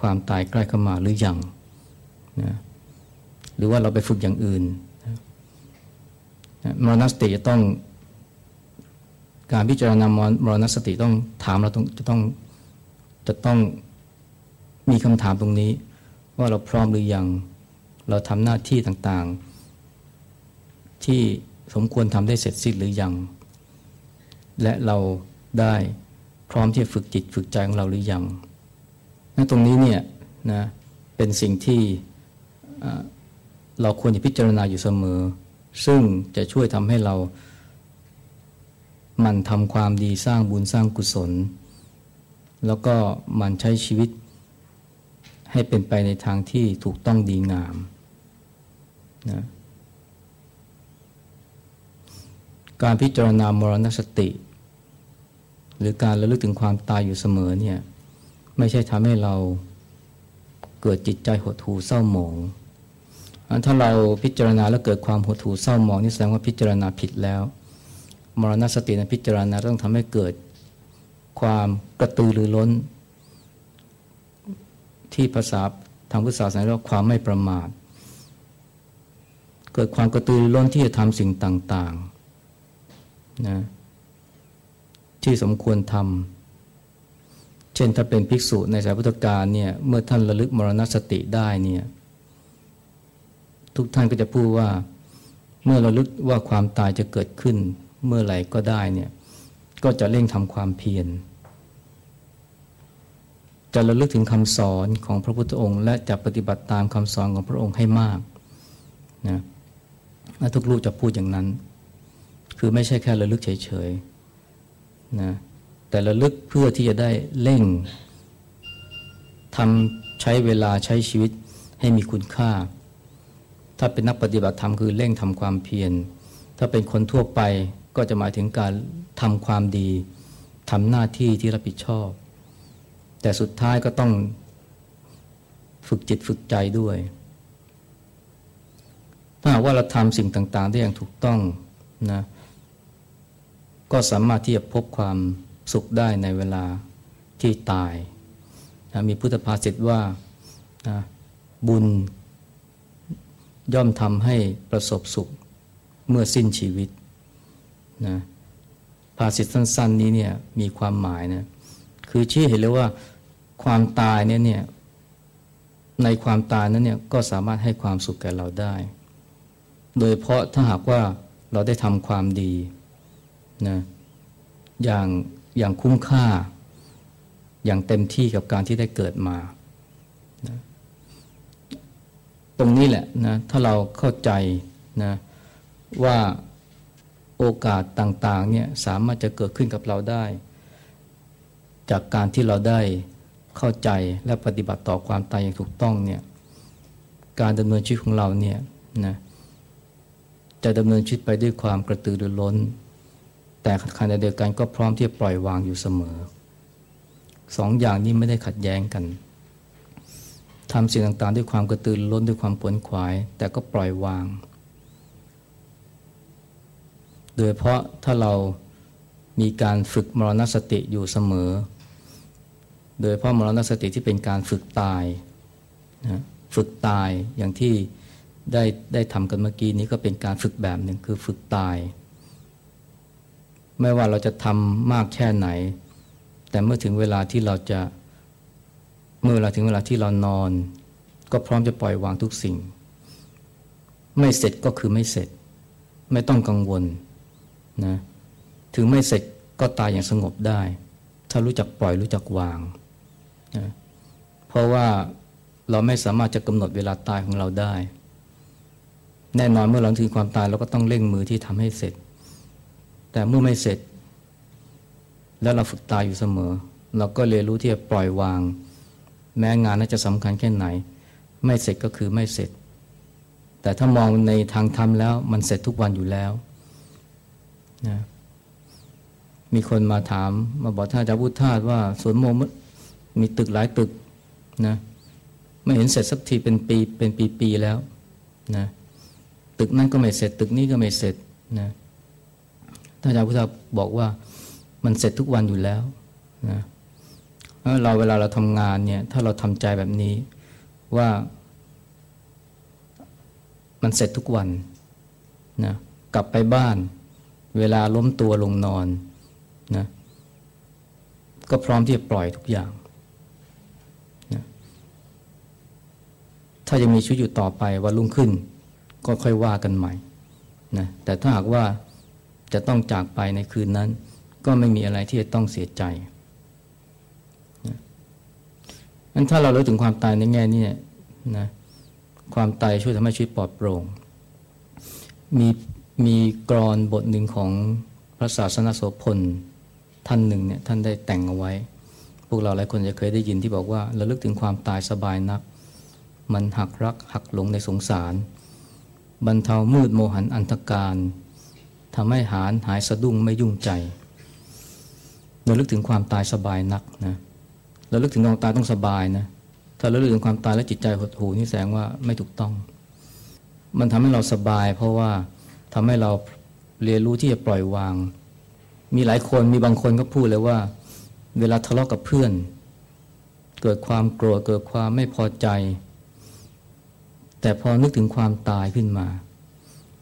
ความตายใกล้เข้ามาหรือยังนะหรือว่าเราไปฝึกอย่างอื่นมรณสติจะต้อง การพิจารณามรณสติต้องถามเราต้องจะต้องจะต้องมีคำถามตรงนี้ ว่าเราพร้อมหรือยังเราทำหน้าที่ต่างๆ ที่สมควรทำได้เสร็จสิ้นหรือยัง และเราได้พร้อมที่จะฝึกจิตฝึกใจของเราหรือยัง นั่นตรงนี้เนี่ยนะเป็นสิ่งที่เราควรจะพิจารณาอยู่เสมอ ซึ่งจะช่วยทำให้เรา มันทำความดีสร้างบุญสร้างกุศล แล้วก็มันใช้ชีวิต ให้เป็นไปในทางที่ถูกต้องดีงามนะการพิจารณามรณสติ หรือการระลึกถึงความตายอยู่เสมอเนี่ย ไม่ใช่ทำให้เราเกิดจิตใจหดหู่เศร้าหมอง ถ้าเราพิจารณาแล้วเกิดความหดหู่เศร้าหมองนี่แสดงว่าพิจารณาผิดแล้ว มรณสติในพิจารณาต้องทำให้เกิดความกระตือรือร้น ที่ภาษาทางพุทธศาสนาเรียกว่าความไม่ประมาท เกิดความกระตือรือร้นที่จะทำสิ่งต่างๆนะที่สมควรทำ เช่นถ้าเป็นภิกษุในสายพุทธกาลเนี่ยเมื่อท่านระลึกมรณสติได้เนี่ยทุกท่านก็จะพูดว่าเมื่อระลึกว่าความตายจะเกิดขึ้น เมื่อไหร่ก็ได้เนี่ยก็จะเร่งทำความเพียรจะระลึกถึงคำสอนของพระพุทธองค์ และจะปฏิบัติตามคำสอนของพระองค์ให้มากนะทุกลูกจะพูดอย่างนั้น คือไม่ใช่แค่ระลึกเฉยๆนะ แต่ระลึกเพื่อที่จะได้เร่งทำใช้เวลาใช้ชีวิตให้มีคุณค่า ถ้าเป็นนักปฏิบัติธรรมคือเร่งทำความเพียร ถ้าเป็นคนทั่วไปก็จะหมายถึงการทำความดีทำหน้าที่ที่รับผิดชอบ แต่สุดท้ายก็ต้องฝึกจิตฝึกใจด้วย ถ้าหากว่าเราทำสิ่งต่าง ๆ ได้อย่างถูกต้องนะก็สามารถที่จะพบความ สุขได้ในเวลาที่ตายนะมีพุทธภาษิตว่านะบุญย่อมทำให้ประสบสุขเมื่อสิ้นชีวิตนะภาษิตสั้น ๆ นี้เนี่ยมีความหมายนะคือชี้เห็นเลยว่าความตายเนี่ยเนี่ยในความตายนั้นเนี่ยก็สามารถให้ความสุขแก่เราได้ โดยเพราะถ้าหากว่าเราได้ทำความดีนะอย่าง อย่างคุ้มค่า อย่างเต็มที่กับการที่ได้เกิดมา ตรงนี้แหละนะถ้าเราเข้าใจนะว่าโอกาสต่างๆเนี่ยสามารถจะเกิดขึ้นกับเราได้ จากการที่เราได้เข้าใจและปฏิบัติต่อความตายอย่างถูกต้องเนี่ยการดำเนินชีวิตของเราเนี่ยนะจะดำเนินชีวิตไปด้วยความกระตือรือร้น แต่ขณะเดียวกันก็พร้อมที่จะปล่อยวางอยู่เสมอสองอย่างนี้ไม่ได้ขัดแย้งกันทำสิ่งต่างๆ ด้วยความกระตือรือร้นด้วยความปวนขวาย แต่ก็ปล่อยวาง โดยเพราะถ้าเรามีการฝึกมรณสติอยู่เสมอ โดยเพราะมรณสติที่เป็นการฝึกตายนะฝึกตายอย่างที่ได้ได้ทำกันเมื่อกี้นี้ก็เป็นการฝึกแบบหนึ่งคือฝึกตาย ไม่ว่าเราจะทำมากแค่ไหน แต่เมื่อถึงเวลาที่เราจะ เมื่อเวลาถึงเวลาที่เรานอน ก็พร้อมจะปล่อยวางทุกสิ่ง ไม่เสร็จก็คือไม่เสร็จ ไม่ต้องกังวลนะถึงไม่เสร็จก็ตายอย่างสงบได้ ถ้ารู้จักปล่อยรู้จักวางนะเพราะว่าเราไม่สามารถจะกำหนดเวลาตายของเราได้ แน่นอนเมื่อเราถึงความตายเราก็ต้องเร่งมือที่ทำให้เสร็จ แต่เมื่อไม่เสร็จ แล้วเราฝึกตายอยู่เสมอ เราก็เรียนรู้ที่จะปล่อยวาง แม้งานนั้นจะสำคัญแค่ไหน ไม่เสร็จก็คือไม่เสร็จ แต่ถ้ามองในทางธรรมแล้วมันเสร็จทุกวันอยู่แล้วนะมีคนมาถาม มาบอกท่านอาจารย์พุทธาสว่าสวนโมมีตึกหลายตึกนะไม่เห็นเสร็จสักทีเป็นปีเป็นปีๆแล้วนะตึกนั้นก็ไม่เสร็จ ตึกนี้ก็ไม่เสร็จนะ ท่านอาจารย์พุทธาบอกว่ามันเสร็จทุกวันอยู่แล้วนะเราเวลาเราทำงานเนี่ยถ้าเราทำใจแบบนี้ว่ามันเสร็จทุกวันนะกลับไปบ้าน เวลาล้มตัวลงนอนนะก็พร้อมที่จะปล่อยทุกอย่างนะถ้ายังมีชีวิตอยู่ต่อไปวันรุ่งขึ้น ก็ค่อยว่ากันใหม่นะแต่ถ้าหากว่า จะต้องจากไปในคืนนั้น ก็ไม่มีอะไรที่จะต้องเสียใจนั้นถ้าเรารู้ถึงความตายในแง่นี้นะความตายช่วยทำให้ชีวิตปลอดโปร่ง มีมีกรอนบทหนึ่งของพระศาสนาโสพลท่านหนึ่งเนี่ยท่านได้แต่งเอาไว้ พวกเราหลายคนจะเคยได้ยินที่บอกว่าเระลึกถึงความตายสบายนัก มันหักรักหักหลงในสงสาร บรรเทามืดโมหันอันธการ ทำให้หานหายสะดุ้งไม่ยุ่งใจระลึกถึงความตายสบายนักนะระลึกถึงความตายต้องสบายนะถ้าระลึกถึงความตายแล้วจิตใจหดหูนี่แสดงว่าไม่ถูกต้อง มันทำให้เราสบาย เพราะว่าทำให้เราเรียนรู้ที่จะปล่อยวาง มีหลายคนมีบางคนก็พูดเลยว่า เวลาทะเลาะกับเพื่อน เกิดความโกรธเกิดความไม่พอใจ แต่พอนึกถึงความตายขึ้นมา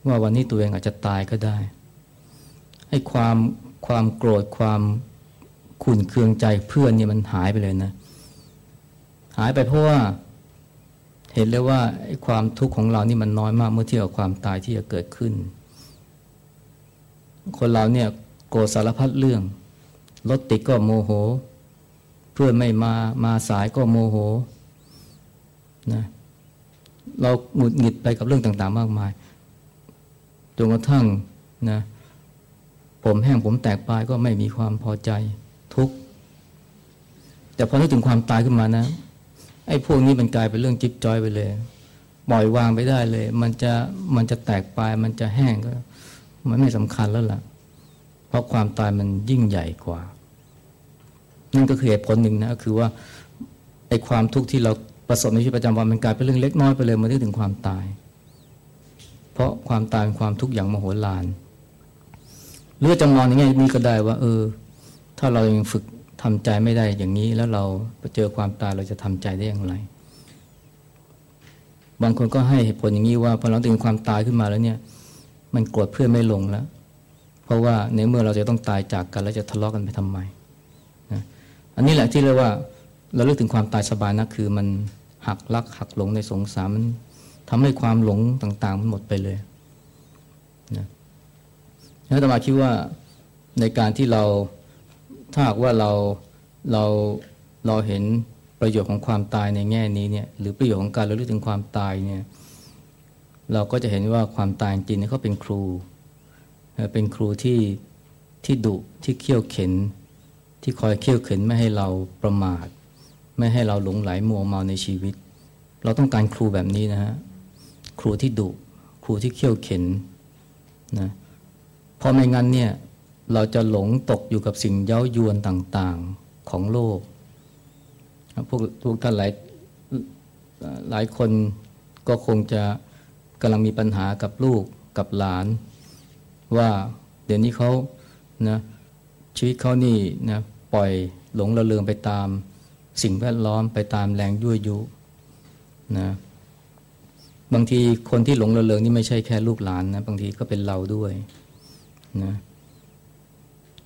ว่าวันนี้ตัวเองอาจจะตายก็ได้ ให้ความความโกรธความขุ่นเคืองใจเพื่อนเนี่ยมันหายไปเลยนะ หายไปเพราะว่าเห็นเลยว่าไอ้ความทุกข์ของเรานี่มันน้อยมากเมื่อเทียบกับความตายที่จะเกิดขึ้น คนเราเนี่ยโกรธสารพัดเรื่องรถติดก็โมโห เพื่อนไม่มามาสายก็โมโหนะเราหงุดหงิดไปกับเรื่องต่าง ๆ มากมายจนกระทั่งนะ ผมแห้งผมแตกปลายก็ไม่มีความพอใจทุกข์แต่พอนึกถึงความตายขึ้นมานะ ไอ้พวกนี้มันกลายเป็นเรื่องจิ๊บจอยไปเลยปล่อยวางไปได้เลย มันจะมันจะแตกปลาย มันจะแห้งก็ มันไม่สำคัญแล้วล่ะ เพราะความตายมันยิ่งใหญ่กว่า นั่นก็คือเหตุผลหนึ่งนะคือว่าไอ้ความทุกข์ที่เราประสบในชีวิตประจำวันมันกลายเป็นเรื่องเล็กน้อยไปเลยมาถึงความตาย เพราะความตายเป็นความทุกข์อย่างมโหฬาร หรือจะมองอย่างนี้ก็ได้ว่า เออ ถ้าเรายังฝึกทำใจไม่ได้อย่างนี้ แล้วเราไปเจอความตายเราจะทำใจได้อย่างไร บางคนก็ให้เหตุผลอย่างนี้ว่าพอเราถึงความตายขึ้นมาแล้วเนี่ย มันโกรธเพื่อนไม่ลงแล้วเพราะว่าในเมื่อเราจะต้องตายจากกันแล้วจะทะเลาะกันไปทำไมนะอันนี้แหละที่เรียกว่าเราเลือกถึงความตายสบายนะคือมันหักลักหักหลงในสงสารมันทำให้ความหลงต่างๆมันหมดไปเลย แล้วตมาคิดว่าในการที่เราถ้าหากว่าเราเราเราเห็นประโยชน์ของความตายในแง่นี้เนี่ยหรือประโยชน์ของการเราเลือกถึงความตายเนี่ยเราก็จะเห็นว่าความตายจริงเขาเป็นครู เป็นครูที่ที่ดุที่เขี่ยวเข็น ที่คอยเขี่ยวเข็นไม่ให้เราประมาท ไม่ให้เราหลงไหลมัวเมาในชีวิต เราต้องการครูแบบนี้นะฮะครูที่ดุครูที่เขี่ยวเข็นนะ เพราะไม่งั้นเนี่ยเราจะหลงตกอยู่กับสิ่งเย้ายวนต่างๆของโลก พวกทุกท่านหลายหลายคนก็คงจะกำลังมีปัญหากับลูกกับหลาน ว่าเดี๋ยวนี้เขานะชีวิตเขานี่นะปล่อยหลงระเริงไปตามสิ่งแวดล้อมไปตามแรงยั่วยุนะบางทีคนที่หลงระเริงนี่ไม่ใช่แค่ลูกหลานนะบางทีก็เป็นเราด้วย นะ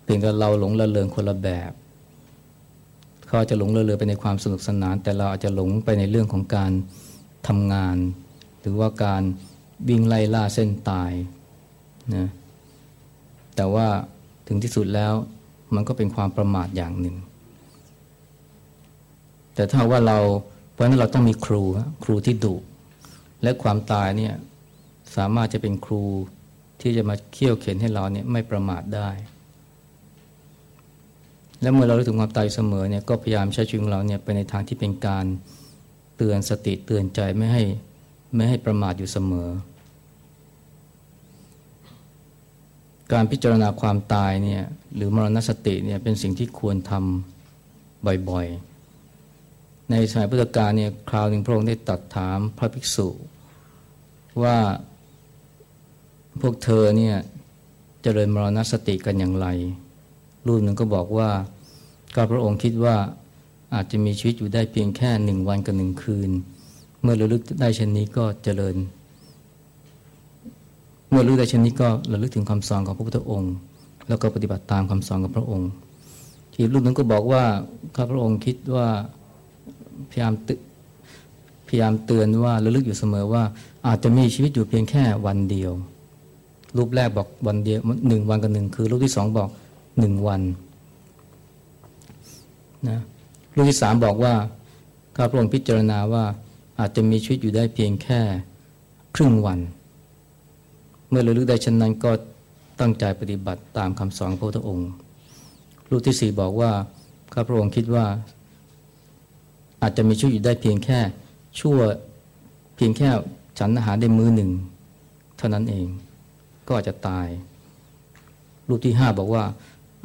เพียงแต่เราหลงระเริงคนละแบบเขาจะหลงระเริงไปในความสนุกสนาน แต่เราอาจจะหลงไปในเรื่องของการทำงาน หรือว่าการวิ่งไล่ล่าเส้นตายนะแต่ว่าถึงที่สุดแล้วมันก็เป็นความประมาทอย่างหนึ่ง แต่ถ้าว่าเราเพราะนั้นเราต้องมีครูครูที่ดุและความตายเนี่ยสามารถจะเป็นครู ที่จะมาเขี่ยวเข็นให้เราเนี่ยไม่ประมาทได้ และเมื่อเรารู้ถึงความตายเสมอเนี่ยก็พยายามใช้ชีวิตของเราเนี่ยไปในทางที่เป็นการเตือนสติเตือนใจไม่ให้ไม่ให้ประมาทอยู่เสมอ การพิจารณาความตายเนี่ยหรือมรณสติเนี่ยเป็นสิ่งที่ควรทำบ่อยๆ ในสมัยพุทธกาลเนี่ยคราวหนึ่งพระองค์ได้ตัดถามพระภิกษุ ว่า พวกเธอเนี่ยจเจริญมรณสติกันอย่างไร รูปหนึ่งก็บอกว่าก็พระองค์คิดว่าอาจจะมีชีวิตอยู่ได้เพียงแค่หนึ่งวันกับหนึ่งคืน เมื่อระลึกได้เช่นนี้ก็เจริญ เมื่อรู้ได้เช่นนี้ก็ระลึกถึงคำสอนของพระพุทธองค์ แล้วก็ปฏิบัติตามคำสอนของพระองค์ ที่รูปหนึ่งก็บอกว่าข้าพระองค์คิดว่าพยายามพยายามเตือนว่าระลึกอยู่เสมอว่าอาจจะมีชีวิตอยู่เพียงแค่วันเดียว รูปแรกบอกวันเดียวหนึ่งวันกับหนึ่งคือรูปที่สองบอกหนึ่งวันนะรูปที่สามบอกว่าข้าพระองค์พิจารณาว่าอาจจะมีชีวิตอยู่ได้เพียงแค่ครึ่งวัน เมื่อระลึกได้เช่นนั้นก็ตั้งใจปฏิบัติตามคำสอนพระพุทธองค์ รูปที่สี่บอกว่าข้าพระองค์คิดว่า อาจจะมีชีวิตอยู่ได้เพียงแค่ชั่วเพียงแค่ฉันอาหารได้มือหนึ่ง เท่านั้นเอง ก็อาจจะตาย รูปที่ห้าบอกว่า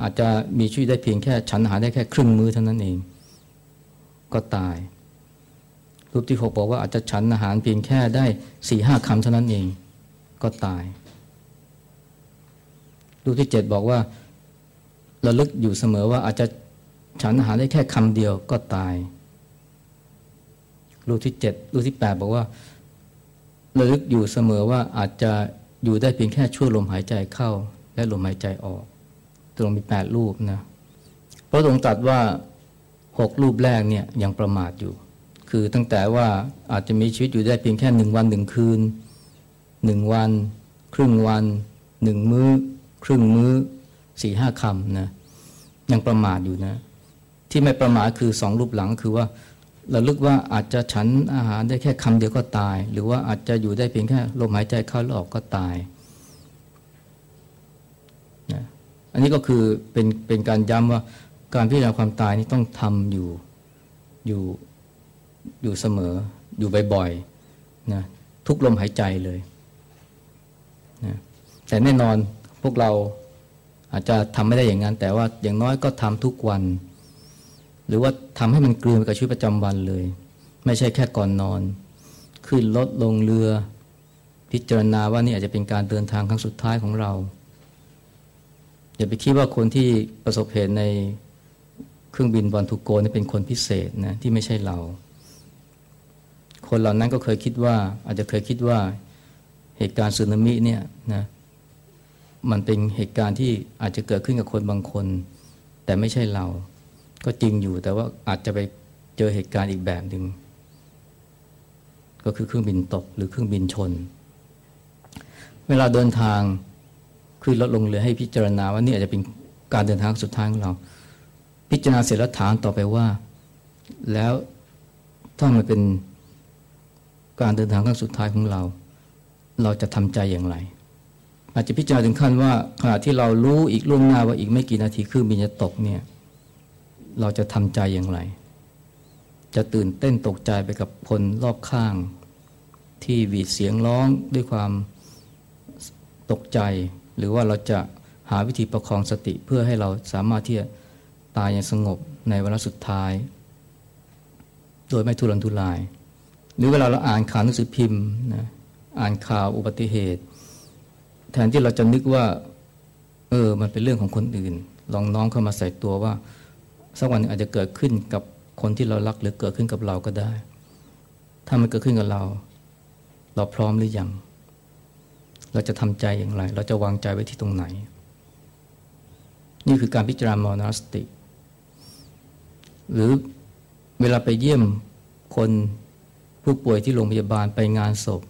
อาจจะมีชีวิตได้เพียงแค่ฉันอาหารได้แค่ครึ่งมือเท่านั้นเอง ก็ตาย รูปที่หกบอกว่าอาจจะฉันอาหารเพียงแค่ได้สี่ห้าคำเท่านั้นเอง ก็ตาย รูปที่เจ็ดบอกว่าระลึกอยู่เสมอว่าอาจจะฉันอาหารได้แค่คำเดียวก็ตาย รูปที่เจ็ดรูปที่แปดบอกว่าระลึกอยู่เสมอว่าอาจจะ อยู่ได้เพียงแค่ชั่วลมหายใจเข้า และลมหายใจออกตรงมีแปดรูปนะพระองค์ตรัสว่าหกรูปแรกเนี่ยยังประมาทอยู่ คือตั้งแต่ว่าอาจจะมีชีวิตอยู่ได้เพียงแค่หนึ่งวันหนึ่งคืนหนึ่งวัน ครึ่งวันหนึ่งมือ้อ ครึ่งมื้อสี่ห้าคำนะยังประมาทอยู่นะ ที่ไม่ประมาทคือสองรูปหลังคือว่า เราลึกว่าอาจจะฉันอาหารได้แค่คำเดียวก็ตาย หรือว่าอาจจะอยู่ได้เพียงแค่ลมหายใจเข้าและออกก็ตายนะอันนี้ก็คือเป็นเป็นการย้ำว่าการพิจารณาความตายนี่ต้องทำอยู่อยู่อยู่เสมอ อยู่บ่อยๆนะทุกลมหายใจเลยนะแต่แน่นอนพวกเราอาจจะทำไม่ได้อย่างนั้น แต่ว่าอย่างน้อยก็ทำทุกวัน หรือว่าทำให้มันกลืนไปกับชีวิตประจำวันเลย ไม่ใช่แค่ก่อนนอน ขึ้นรถลงเรือ พิจารณาว่านี่อาจจะเป็นการเดินทางครั้งสุดท้ายของเรา อย่าไปคิดว่าคนที่ประสบเหตุในเครื่องบินบอลทูโกนี่เป็นคนพิเศษนะที่ไม่ใช่เรา คนเหล่านั้นก็เคยคิดว่า อาจจะเคยคิดว่าเหตุการณ์สึนามิเนี่ยนะมันเป็นเหตุการณ์ที่อาจจะเกิดขึ้นกับคนบางคน แต่ไม่ใช่เรา ก็จริงอยู่แต่ว่าอาจจะไปเจอเหตุการณ์อีกแบบหนึ่งก็คือเครื่องบินตกหรือเครื่องบินชน เวลาเดินทางขึ้นรถลงเรือให้พิจารณาว่านี่อาจจะเป็นการเดินทางสุดท้ายของเรา พิจารณาเสร็จแล้วถามต่อไปว่า แล้วถ้ามันเป็นการเดินทางครั้งสุดท้ายของเรา เราจะทำใจอย่างไร อาจจะพิจารณาถึงขั้นว่าขณะที่เรารู้อีกล่วงหน้าว่าอีกไม่กี่นาทีเครื่องบินจะตกเนี่ย เราจะทำใจอย่างไร จะตื่นเต้นตกใจไปกับคนรอบข้าง ที่หวีดเสียงร้องด้วยความตกใจ หรือว่าเราจะหาวิธีประคองสติเพื่อให้เราสามารถที่จะตายอย่างสงบในเวลาสุดท้าย โดยไม่ทุรนทุราย หรือเวลาเราอ่านข่าวหนังสือพิมพ์นะอ่านข่าวอุบัติเหตุ แทนที่เราจะนึกว่า เออ มันเป็นเรื่องของคนอื่น ลองน้องเข้ามาใส่ตัวว่า สักวันนึงอาจจะเกิดขึ้นกับคนที่เรารักหรือเกิดขึ้นกับเราก็ได้ ถ้ามันเกิดขึ้นกับเรา เราพร้อมหรือยัง เราจะทำใจอย่างไร เราจะวางใจไว้ที่ตรงไหน นี่คือการพิจารณามรณสติ หรือเวลาไปเยี่ยมคนผู้ป่วยที่โรงพยาบาลไปงานศพ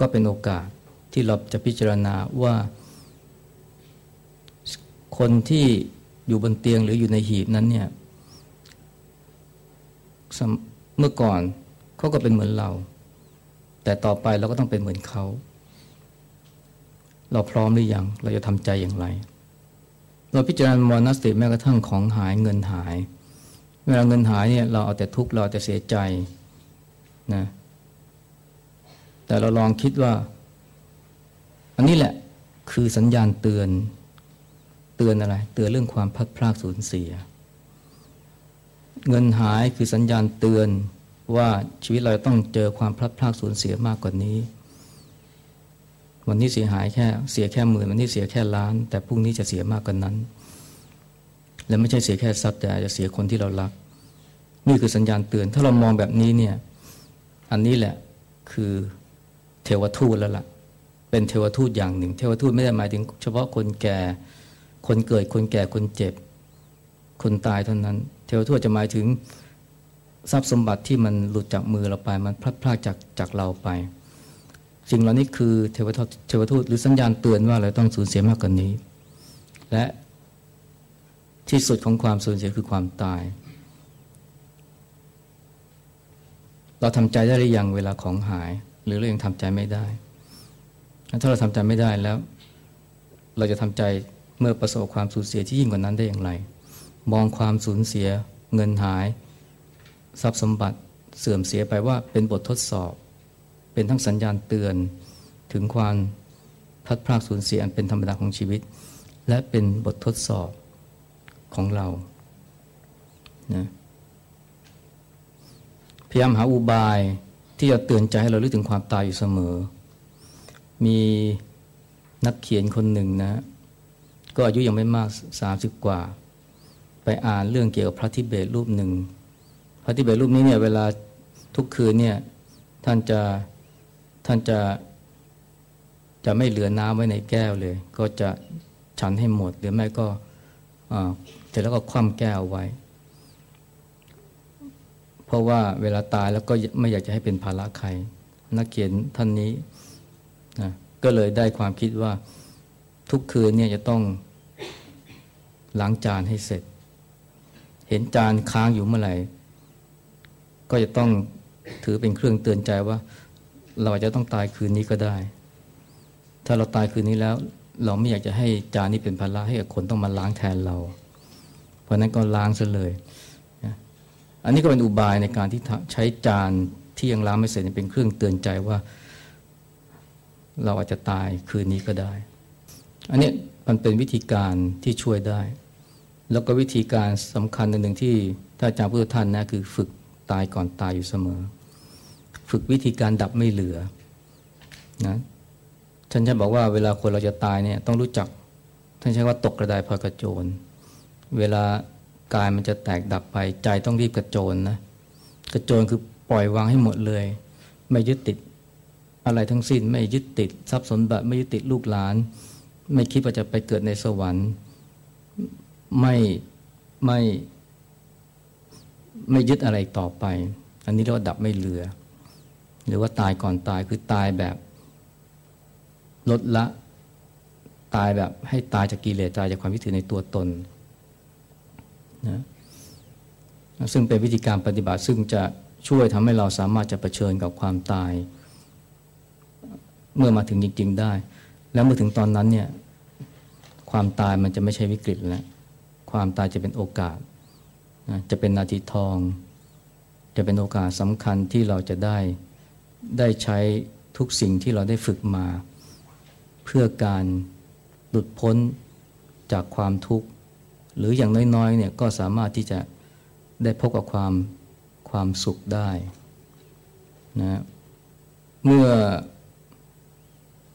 ก็เป็นโอกาสที่เราจะพิจารณาว่า คนที่ อยู่บนเตียงหรืออยู่ในหีบนั้นเนี่ยเมื่อก่อนเขาก็เป็นเหมือนเรา แต่ต่อไปเราก็ต้องเป็นเหมือนเขา เราพร้อมหรือยัง เราจะทำใจอย่างไร เราพิจารณามรณสติแม้กระทั่งของหายเงินหาย เวลาเงินหายเนี่ยเราเอาแต่ทุกข์เราแต่เสียใจนะแต่เราลองคิดว่า อันนี้แหละคือสัญญาณเตือน เตือนอะไร เตือนเรื่องความพัดพลากสูญเสีย เงินหายคือสัญญาณเตือนว่าชีวิตเราต้องเจอความพลัดพรากสูญเสียมากกว่านี้ วันนี้เสียหายแค่เสียแค่หมื่นวันนี้เสียแค่ล้าน แต่พรุ่งนี้จะเสียมากกว่านั้น และไม่ใช่เสียแค่ทรัพย์แต่จะเสียคนที่เรารัก นี่คือสัญญาณเตือน ถ้าเรามองแบบนี้เนี่ย อันนี้แหละคือเทวทูตแล้วละ่ะ เป็นเทวทูตอย่างหนึ่ง เทวทูตไม่ได้หมายถึง เฉพาะคนแก่ คนเกิดคนแก่คนเจ็บ คนตายเท่านั้น เทวทูตจะหมายถึงทรัพย์สมบัติที่มันหลุดจากมือเราไปมันพลัดพรากจากจากเราไปสิ่งเหล่านี้คือเทวทูตเทวทูตหรือสัญญาณเตือนว่าเราต้องสูญเสียมากกว่านนี้ และที่สุดของความสูญเสียคือความตาย เราทำใจได้หรือยังเวลาของหาย หรือเรายังทำใจไม่ได้ ถ้าเราทำใจไม่ได้แล้ว เราจะทำใจ เมื่อประสบความสูญเสียที่ยิ่งกว่านั้นได้อย่างไร มองความสูญเสียเงินหาย ทรัพย์สมบัติเสื่อมเสียไปว่าเป็นบททดสอบ เป็นทั้งสัญญาณเตือนถึงความพัดพลากสูญเสียอันเป็นธรรมดาของชีวิต และเป็นบททดสอบของเรานะพยายามหาอุบายที่จะเตือนใจให้เราลึกถึงความตายอยู่เสมอ มีนักเขียนคนหนึ่งนะ ก็อายุยังไม่มากสามสิบกว่า ไปอ่านเรื่องเกี่ยวกับพระทิเบตรูปหนึ่ง พระทิเบตรูปนี้เนี่ยเวลาทุกคืนเนี่ยท่านจะท่านจะจะไม่เหลือน้ำไว้ในแก้วเลย ก็จะฉันให้หมด หรือไม่ก็เสร็จแล้วก็คว่ำแก้วไว้ เพราะว่าเวลาตายแล้วก็ไม่อยากจะให้เป็นภาระใคร นักเขียนท่านนี้นะก็เลยได้ความคิดว่าทุกคืนเนี่ยจะต้อง ล้างจานให้เสร็จ เห็นจานค้างอยู่เมื่อไหร่ ก็จะต้องถือเป็นเครื่องเตือนใจว่า เราอาจจะต้องตายคืนนี้ก็ได้ ถ้าเราตายคืนนี้แล้ว เราไม่อยากจะให้จานนี้เป็นภาระให้กับคนต้องมาล้างแทนเรา เพราะนั้นก็ล้างซะเลย อันนี้ก็เป็นอุบายในการที่ใช้จานที่ยังล้างไม่เสร็จเป็นเครื่องเตือนใจว่า เราอาจจะตายคืนนี้ก็ได้ อันนี้มันเป็นวิธีการที่ช่วยได้ แล้วก็วิธีการสำคัญหนึ่งที่ถ้านอาจารย์พุทธท่านนะคือฝึกตายก่อนตายอยู่เสมอ ฝึกวิธีการดับไม่เหลือนะฉันจะบอกว่าเวลาคนเราจะตายเนี่ยต้องรู้จัก ท่านใช้ว่าตกกระไดพอกระโจน เวลากายมันจะแตกดับไปใจต้องรีบกระโจนนะกระโจนคือปล่อยวางให้หมดเลย ไม่ยึดติดอะไรทั้งสิ้น ไม่ยึดติดทรัพย์สมบัติไม่ยึดติดลูกหลาน ไม่คิดว่าจะไปเกิดในสวรรค์ ไม่ไม่ไม่ยึดอะไรต่อไป อันนี้เรียกว่าดับไม่เหลือ หรือว่าตายก่อนตายคือตายแบบลดละ ตายแบบให้ตายจากกิเลสตายจากความยึดถือในตัวตนนะซึ่งเป็นวิธีการปฏิบัติซึ่งจะช่วยทำให้เราสามารถจะะเผชิญกับความตาย เมื่อมาถึงจริง ๆ ได้ แล้วเมื่อถึงตอนนั้นเนี่ยความตายมันจะไม่ใช่วิกฤตแล้ว ความตายจะเป็นโอกาสจะเป็นนาทีทอง จะเป็นโอกาสสำคัญที่เราจะได้ได้ใช้ทุกสิ่งที่เราได้ฝึกมา เพื่อการหลุดพ้นจากความทุกข์ หรืออย่างน้อยๆเนี่ยก็สามารถที่จะได้พบกับความความสุขได้นะเมื่อ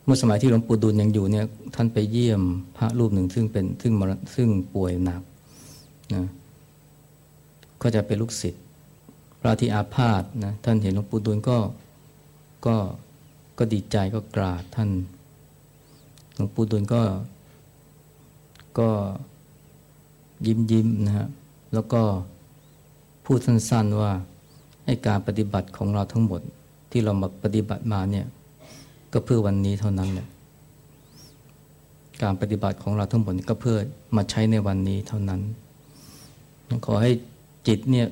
เมื่อสมัยที่หลวงปู่ดูลยังอยู่เนี่ยท่านไปเยี่ยมพระรูปหนึ่งซึ่งเป็นซึ่งมรซึ่งป่วยหนักนะก็จะเป็นลูกศิษย์พระที่อาพาธนะท่านเห็นหลวงปู่ดูลก็ก็ก็ดีใจก็กราบท่านหลวงปู่ดูลก็ก็ยิ้มยิ้มนะฮะแล้วก็พูดสั้นๆว่าให้การปฏิบัติของเราทั้งหมดที่เรามาปฏิบัติมาเนี่ย ก็เพื่อวันนี้เท่านั้นแหละการปฏิบัติของเราทั้งหมดก็เพื่อมาใช้ในวันนี้เท่านั้น ขอให้จิตเนี่ย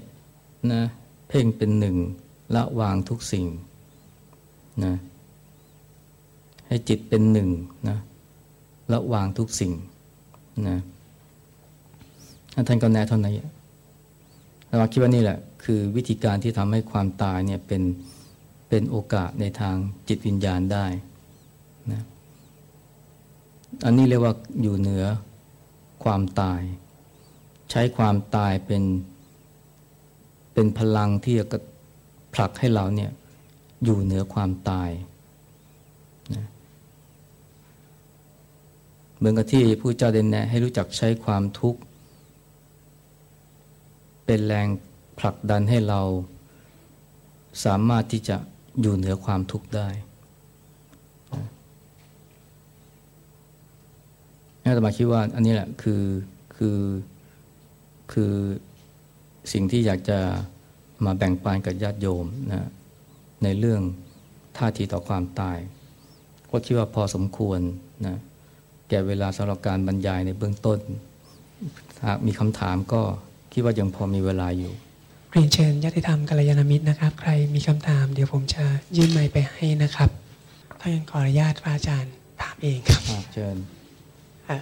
นะเพ่งเป็นหนึ่งละวางทุกสิ่งนะให้จิตเป็นหนึ่งนะละวางทุกสิ่งนะท่านก็แน่เท่านั้นเราคิดว่านี่แหละ คือวิธีการที่ทำให้ความตายเนี่ยเป็น เป็นโอกาสในทางจิตวิญญาณได้นะอันนี้เรียกว่าอยู่เหนือความตาย ใช้ความตายเป็นเป็นพลังที่จะผลักให้เราเนี่ยอยู่เหนือความตายนะเหมือนกับที่ผู้เจ้าเดนแนะให้รู้จักใช้ความทุกข์เป็นแรงผลักดันให้เราสามารถที่จะ อยู่เหนือความทุกข์ได้อาตมาคิดว่าอันนี้แหละคือคือคือสิ่งที่อยากจะมาแบ่งปันกับญาติโยมนะในเรื่องท่าทีต่อความตาย ก็คิดว่าพอสมควรนะแก่เวลาสำหรับการบรรยายในเบื้องต้น หากมีคำถามก็คิดว่ายังพอมีเวลาอยู่ เรียนเชิญญาติธรรมกัลยาณมิตรนะครับ ใครมีคำถามเดี๋ยวผมจะยื่นไมค์ไปให้นะครับ ถ้ายังขออนุญาตพระอาจารย์ถามเองครับเชิญ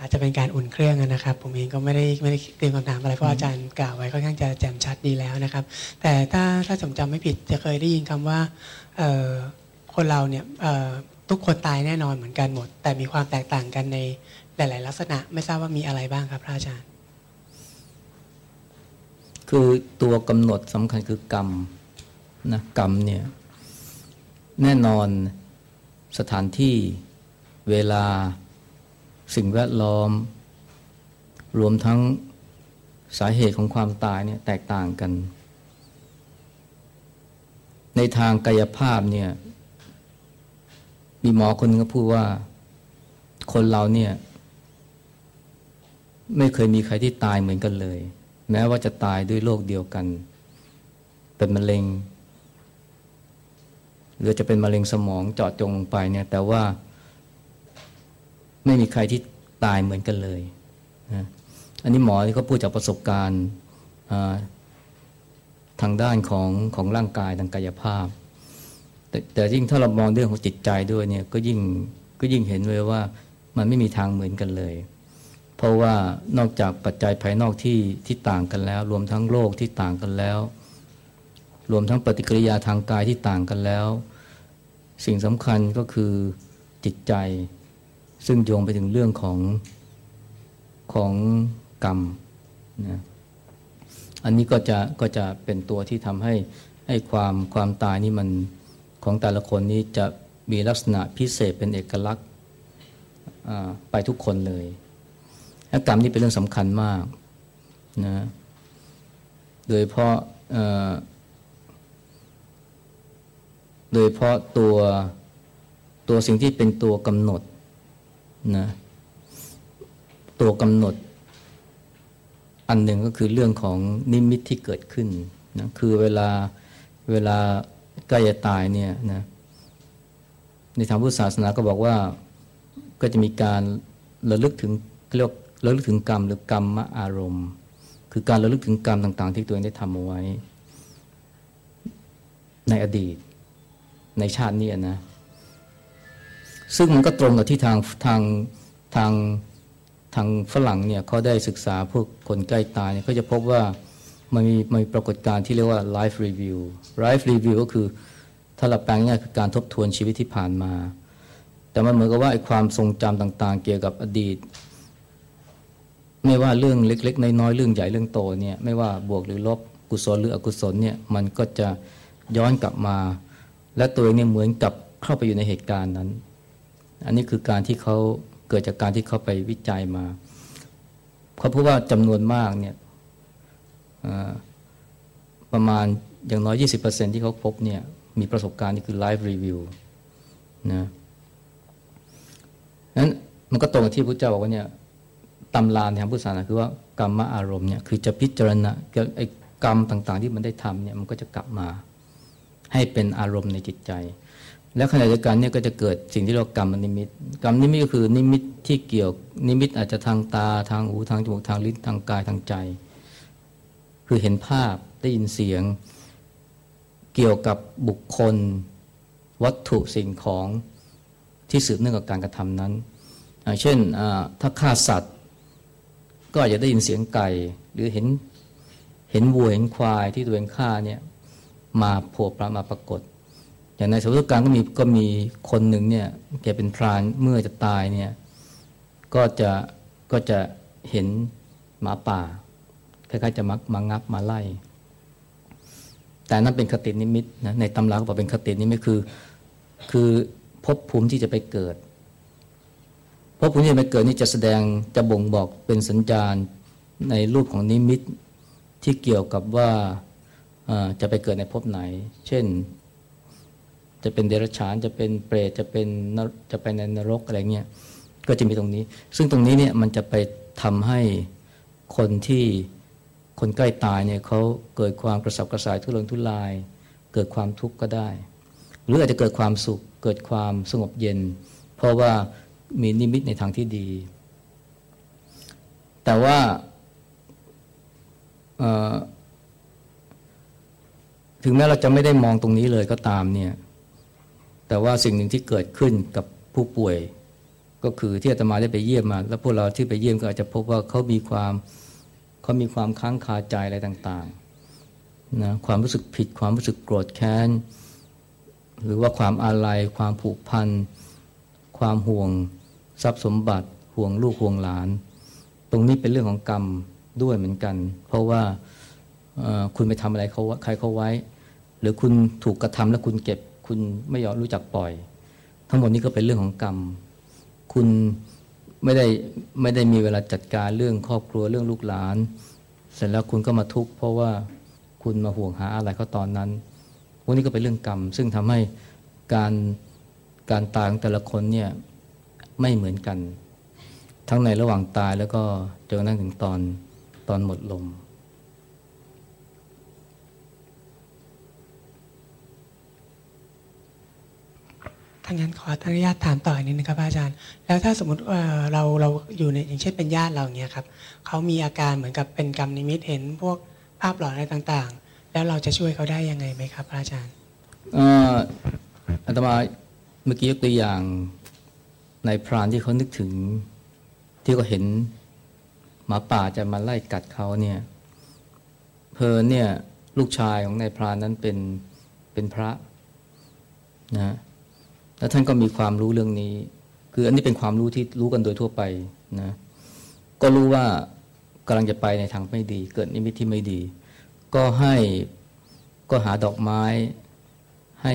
อาจจะเป็นการอุ่นเครื่องนะครับ ผมเองก็ไม่ได้ไม่ได้เตรียมคำถามอะไรเพราะอาจารย์กล่าวไว้ค่อนข้างจะแจ่มชัดดีแล้วนะครับ แต่ถ้าถ้าผมจำไม่ผิดจะเคยได้ยินคำว่าคนเราเนี่ยทุกคนตายแน่นอนเหมือนกันหมด แต่มีความแตกต่างกันในหลาย ๆ ลักษณะไม่ทราบว่ามีอะไรบ้างครับพระอาจารย์ คือตัวกำหนดสำคัญคือกรรมนะกรรมเนี่ยแน่นอนสถานที่เวลาสิ่งแวดล้อม รวมทั้งสาเหตุของความตายเนี่ยแตกต่างกัน ในทางกายภาพเนี่ยมีหมอคนนึงก็พูดว่าคนเราเนี่ย ไม่เคยมีใครที่ตายเหมือนกันเลย แม้ว่าจะตายด้วยโรคเดียวกัน เป็นมะเร็ง หรือจะเป็นมะเร็งสมองเจาะจงลงไปเนี่ย แต่ว่าไม่มีใครที่ตายเหมือนกันเลยนะอันนี้หมอที่เขาพูดจากประสบการณ์ทางด้านของของร่างกายทางกายภาพ แต่แต่ยิ่งถ้าเรามองเรื่องของจิตใจด้วยเนี่ยก็ยิ่งก็ยิ่งเห็นเลยว่ามันไม่มีทางเหมือนกันเลย เพราะว่านอกจากปัจจัยภายนอกที่ที่ต่างกันแล้ว รวมทั้งโลกที่ต่างกันแล้ว รวมทั้งปฏิกิริยาทางกายที่ต่างกันแล้ว สิ่งสำคัญก็คือจิตใจ ซึ่งโยงไปถึงเรื่องของของกรรมนะอันนี้ก็จะก็จะเป็นตัวที่ทำให้ให้ความความตายนี่มันของแต่ละคนนี้จะมีลักษณะพิเศษเป็นเอกลักษณ์ไปทุกคนเลย กรรมนี่เป็นเรื่องสำคัญมากนะโดยเพราะโดยเพราะตัวตัวสิ่งที่เป็นตัวกำหนดนะตัวกำหนด อันหนึ่งก็คือเรื่องของนิมิตที่เกิดขึ้นนะคือเวลาเวลาใกล้จะตายเนี่ยนะในทางพุทธศาสนาก็บอกว่าก็จะมีการระลึกถึงเรียก ระลึกถึงกรรมหรือกรรมมอารมณ์ คือการระลึกถึงกรรมต่าง ๆ ที่ตัวเองได้ทำเอาไว้ ในอดีต ในชาตินี้นะ ซึ่งมันก็ตรงกับที่ทางทางทางทางฝรั่งเนี่ยเขาได้ศึกษาพวกคนใกล้ตายเนี่ยเขาจะพบว่ามันมีมันมีปรากฏการณ์ที่เรียกว่า life review life review ก็คือถ้าเราแปลงง่ายคือการทบทวนชีวิตที่ผ่านมา แต่มันเหมือนกับว่าไอ้ความทรงจำต่าง ๆ เกี่ยวกับอดีต ไม่ว่าเรื่องเล็ก ๆ น้อยๆเรื่องใหญ่เรื่องโตเนี่ยไม่ว่าบวกหรือลบกุศลหรืออกุศลเนี่ยมันก็จะย้อนกลับมา และตัวเองเนี่ยเหมือนกับเข้าไปอยู่ในเหตุการณ์นั้น อันนี้คือการที่เขาเกิดจากการที่เขาไปวิจัยมาเขาพบว่าจำนวนมากเนี่ยประมาณอย่างน้อย 20%ที่เขาพบเนี่ยมีประสบการณ์นี่คือไลฟ์รีวิวนะนั้นมันก็ตรงกับที่พระเจ้าบอกว่าเนี่ย ตำรานทางพุทธศาสนาคือว่ากรรมอารมณ์เนี่ยคือจะพิจารณาไอ้กรรมต่างๆ ที่มันได้ทำเนี่ยมันก็จะกลับมา ให้เป็นอารมณ์ในจิตใจ แล้วขณะเดียวกันเนี่ยก็จะเกิดสิ่งที่เรากรรมนิมิต กรรมนิมิตก็คือนิมิตที่เกี่ยวนิมิตอาจจะทางตาทางหูทางจมูกทางลิ้นทางกายทางใจ คือเห็นภาพได้ยินเสียง เกี่ยวกับบุคคล วัตถุสิ่งของที่สืบเนื่องกับการกระทำนั้น เช่นถ้าฆ่าสัตว์ ก็อาจจะได้ยินเสียงไก่ หรือเห็นเห็นวัวเห็นควายที่ตัวเองฆ่าเนี่ยมาโผล่ปรามาปรากฏ อย่างในสมุทรการก็มีก็มีคนหนึ่งเนี่ยแกเป็นพรานเมื่อจะตายเนี่ยก็จะก็จะเห็นหมาป่าคล้ายๆจะมักมางับมาไล่ แต่นั่นเป็นคตินิมิตนะในตำราก็บอกเป็นคตินิมิตคือ คือภพภูมิที่จะไปเกิด ภพภูมิที่จะไปเกิดนี่จะแสดงจะบ่งบอกเป็นสัญญาณในรูปของนิมิตที่เกี่ยวกับว่าจะไปเกิดในภพไหน เช่น จะเป็นเดรัจฉานจะเป็นเปรตจะเป็นจะไปในนรกอะไรเงี้ยก็จะมีตรงนี้ ซึ่งตรงนี้เนี่ยมันจะไปทำให้คนที่คนใกล้ตายเนี่ยเขาเกิดความกระสับกระส่ายทุรนทุราย เกิดความทุกข์ก็ได้ หรืออาจจะเกิดความสุขเกิดความสงบเย็น เพราะว่า มีนิมิตในทางที่ดี แต่ว่าถึงแม้เราจะไม่ได้มองตรงนี้เลยก็ตามเนี่ย แต่ว่าสิ่งหนึ่งที่เกิดขึ้นกับผู้ป่วย ก็คือที่อาตมาได้ไปเยี่ยมมา แล้วพวกเราที่ไปเยี่ยมก็อาจจะพบว่าเขามีความเขามีความค้างคาใจอะไรต่างๆนะความรู้สึกผิด ความรู้สึกโกรธแค้น หรือว่าความอาลัย ความผูกพัน ความห่วง ทรัพย์สมบัติห่วงลูกห่วงหลาน ตรงนี้เป็นเรื่องของกรรมด้วยเหมือนกัน เพราะว่าคุณไปทำอะไรเขาใครเขาไว้ หรือคุณถูกกระทำแล้วคุณเก็บ คุณไม่ยอมรู้จักปล่อย ทั้งหมดนี้ก็เป็นเรื่องของกรรม คุณไม่ได้ไม่ได้มีเวลาจัดการเรื่องครอบครัวเรื่องลูกหลาน เสร็จแล้วคุณก็มาทุกข์เพราะว่าคุณมาห่วงหาอะไรเขาตอนนั้นพวกนี้ก็เป็นเรื่องกรรม ซึ่งทำให้การการตายของแต่ละคนเนี่ย ไม่เหมือนกัน ทั้งในระหว่างตายแล้วก็จนกระทั่งถึงตอนตอนหมดลม ถ้างั้นขออนุญาตถามต่ออีกนิดนึงครับอาจารย์ แล้วถ้าสมมติว่าเราเราอยู่ในอย่างเช่นเป็นญาติเราเนี้ยครับเขามีอาการเหมือนกับเป็นกรรมนิมิตเห็นพวกภาพหลอนอะไรต่างๆ แล้วเราจะช่วยเขาได้ยังไงไหมครับอาจารย์อาตมาเมื่อกี้ยกตัวอย่าง ในพรานที่เขานึกถึง ที่เขาเห็นหมาป่าจะมาไล่กัดเขาเนี่ยเพอเนี่ยลูกชายของนายพรานนั้นเป็นเป็นพระนะแล้วท่านก็มีความรู้เรื่องนี้ คืออันนี้เป็นความรู้ที่รู้กันโดยทั่วไปนะก็รู้ว่ากำลังจะไปในทางไม่ดี เกิดนิมิตที่ไม่ดี ก็ให้ก็หาดอกไม้ให้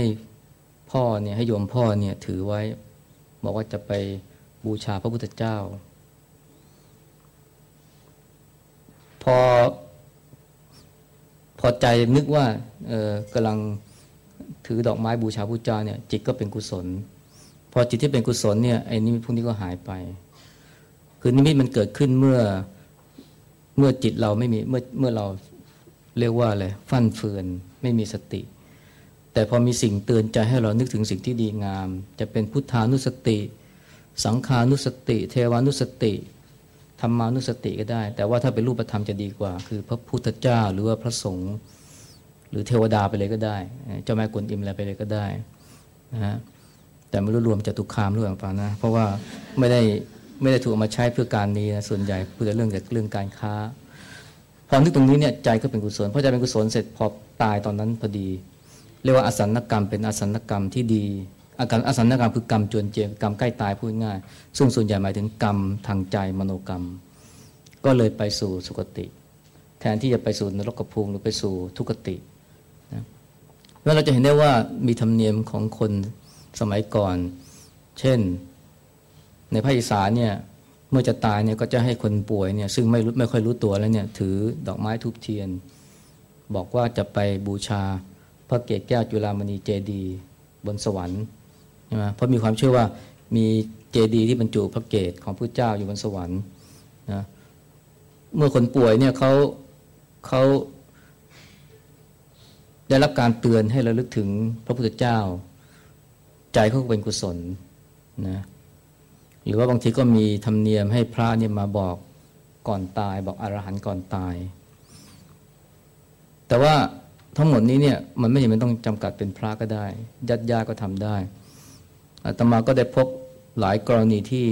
พ่อเนี่ยให้โยมพ่อเนี่ยถือไว้ บอกว่าจะไปบูชาพระพุทธเจ้า พอ พอใจนึกว่าเออกำลังถือดอกไม้บูชาพระเจ้าเนี่ย จิตก็เป็นกุศล พอจิตที่เป็นกุศลเนี่ยไอ้นิมิตพวกนี้ก็หายไป คือนิมิตมันเกิดขึ้นเมื่อเมื่อจิตเราไม่มีเมื่อเมื่อเราเรียกว่าอะไรฟั่นเฟือน ไม่มีสติ แต่พอมีสิ่งเตือนใจให้เรานึกถึงสิ่งที่ดีงาม จะเป็นพุทธานุสติ สังขานุสติ เทวานุสติธรรมานุสติก็ได้ แต่ว่าถ้าเป็นรูปธรรมจะดีกว่า คือพระพุทธเจ้าหรือว่าพระสงฆ์หรือเทวดาไปเลยก็ได้ เจ้าแม่กวนอิมอะไรไปเลยก็ได้นะฮะแต่ไม่รู้รวมจตุคามหรือเปล่านะ เพราะว่าไม่ได้ไม่ได้ถูกมาใช้เพื่อการนี้นะส่วนใหญ่เพื่อเรื่องเกี่ยวกับเรื่องการค้าพอนึกตรงนี้เนี่ยใจก็เป็นกุศลพอใจเป็นกุศลเสร็จพอตายตอนนั้นพอดี เรียกว่าอสันกรรมเป็นอสันกรรมที่ดีอาการอสันกรรมคือกรรมจวนเจกรรมใกล้ตายพูดง่าย ซึ่งส่วนใหญ่หมายถึงกรรมทางใจมโนกรรม ก็เลยไปสู่สุคติ แทนที่จะไปสู่นรกภูมิหรือไปสู่ทุกติแล้วเราจะเห็นได้ว่ามีธรรมเนียมของคนสมัยก่อน เช่น ในภาคอีสานเนี่ยเมื่อจะตายเนี่ยก็จะให้คนป่วยเนี่ยซึ่งไม่รู้ไม่ค่อยรู้ตัวแล้วเนี่ยถือดอกไม้ทุบเทียน บอกว่าจะไปบูชา ระเกศแก้วจุฬามณีเจดีบนสวรรค์ใช่ไหมเพราะมีความเชื่อว่ามีเจดีที่บรรจุพระเกศของพระเจ้าอยู่บนสวรรค์นะเมื่อคนป่วยเนี่ยเขาเขาได้รับการเตือนให้ระลึกถึงพระพุทธเจ้า ใจเขาเป็นกุศลนะหรือว่าบางทีก็มีธรรมเนียมให้พระเนี่ยมาบอกก่อนตาย บอกอรหันต์ก่อนตาย แต่ว่า ทั้งหมดนี้เนี่ยมันไม่จำเป็นต้องจำกัดเป็นพระก็ได้ยัดยาก็ทำได้อาตมาก็ได้พบหลายกรณีที่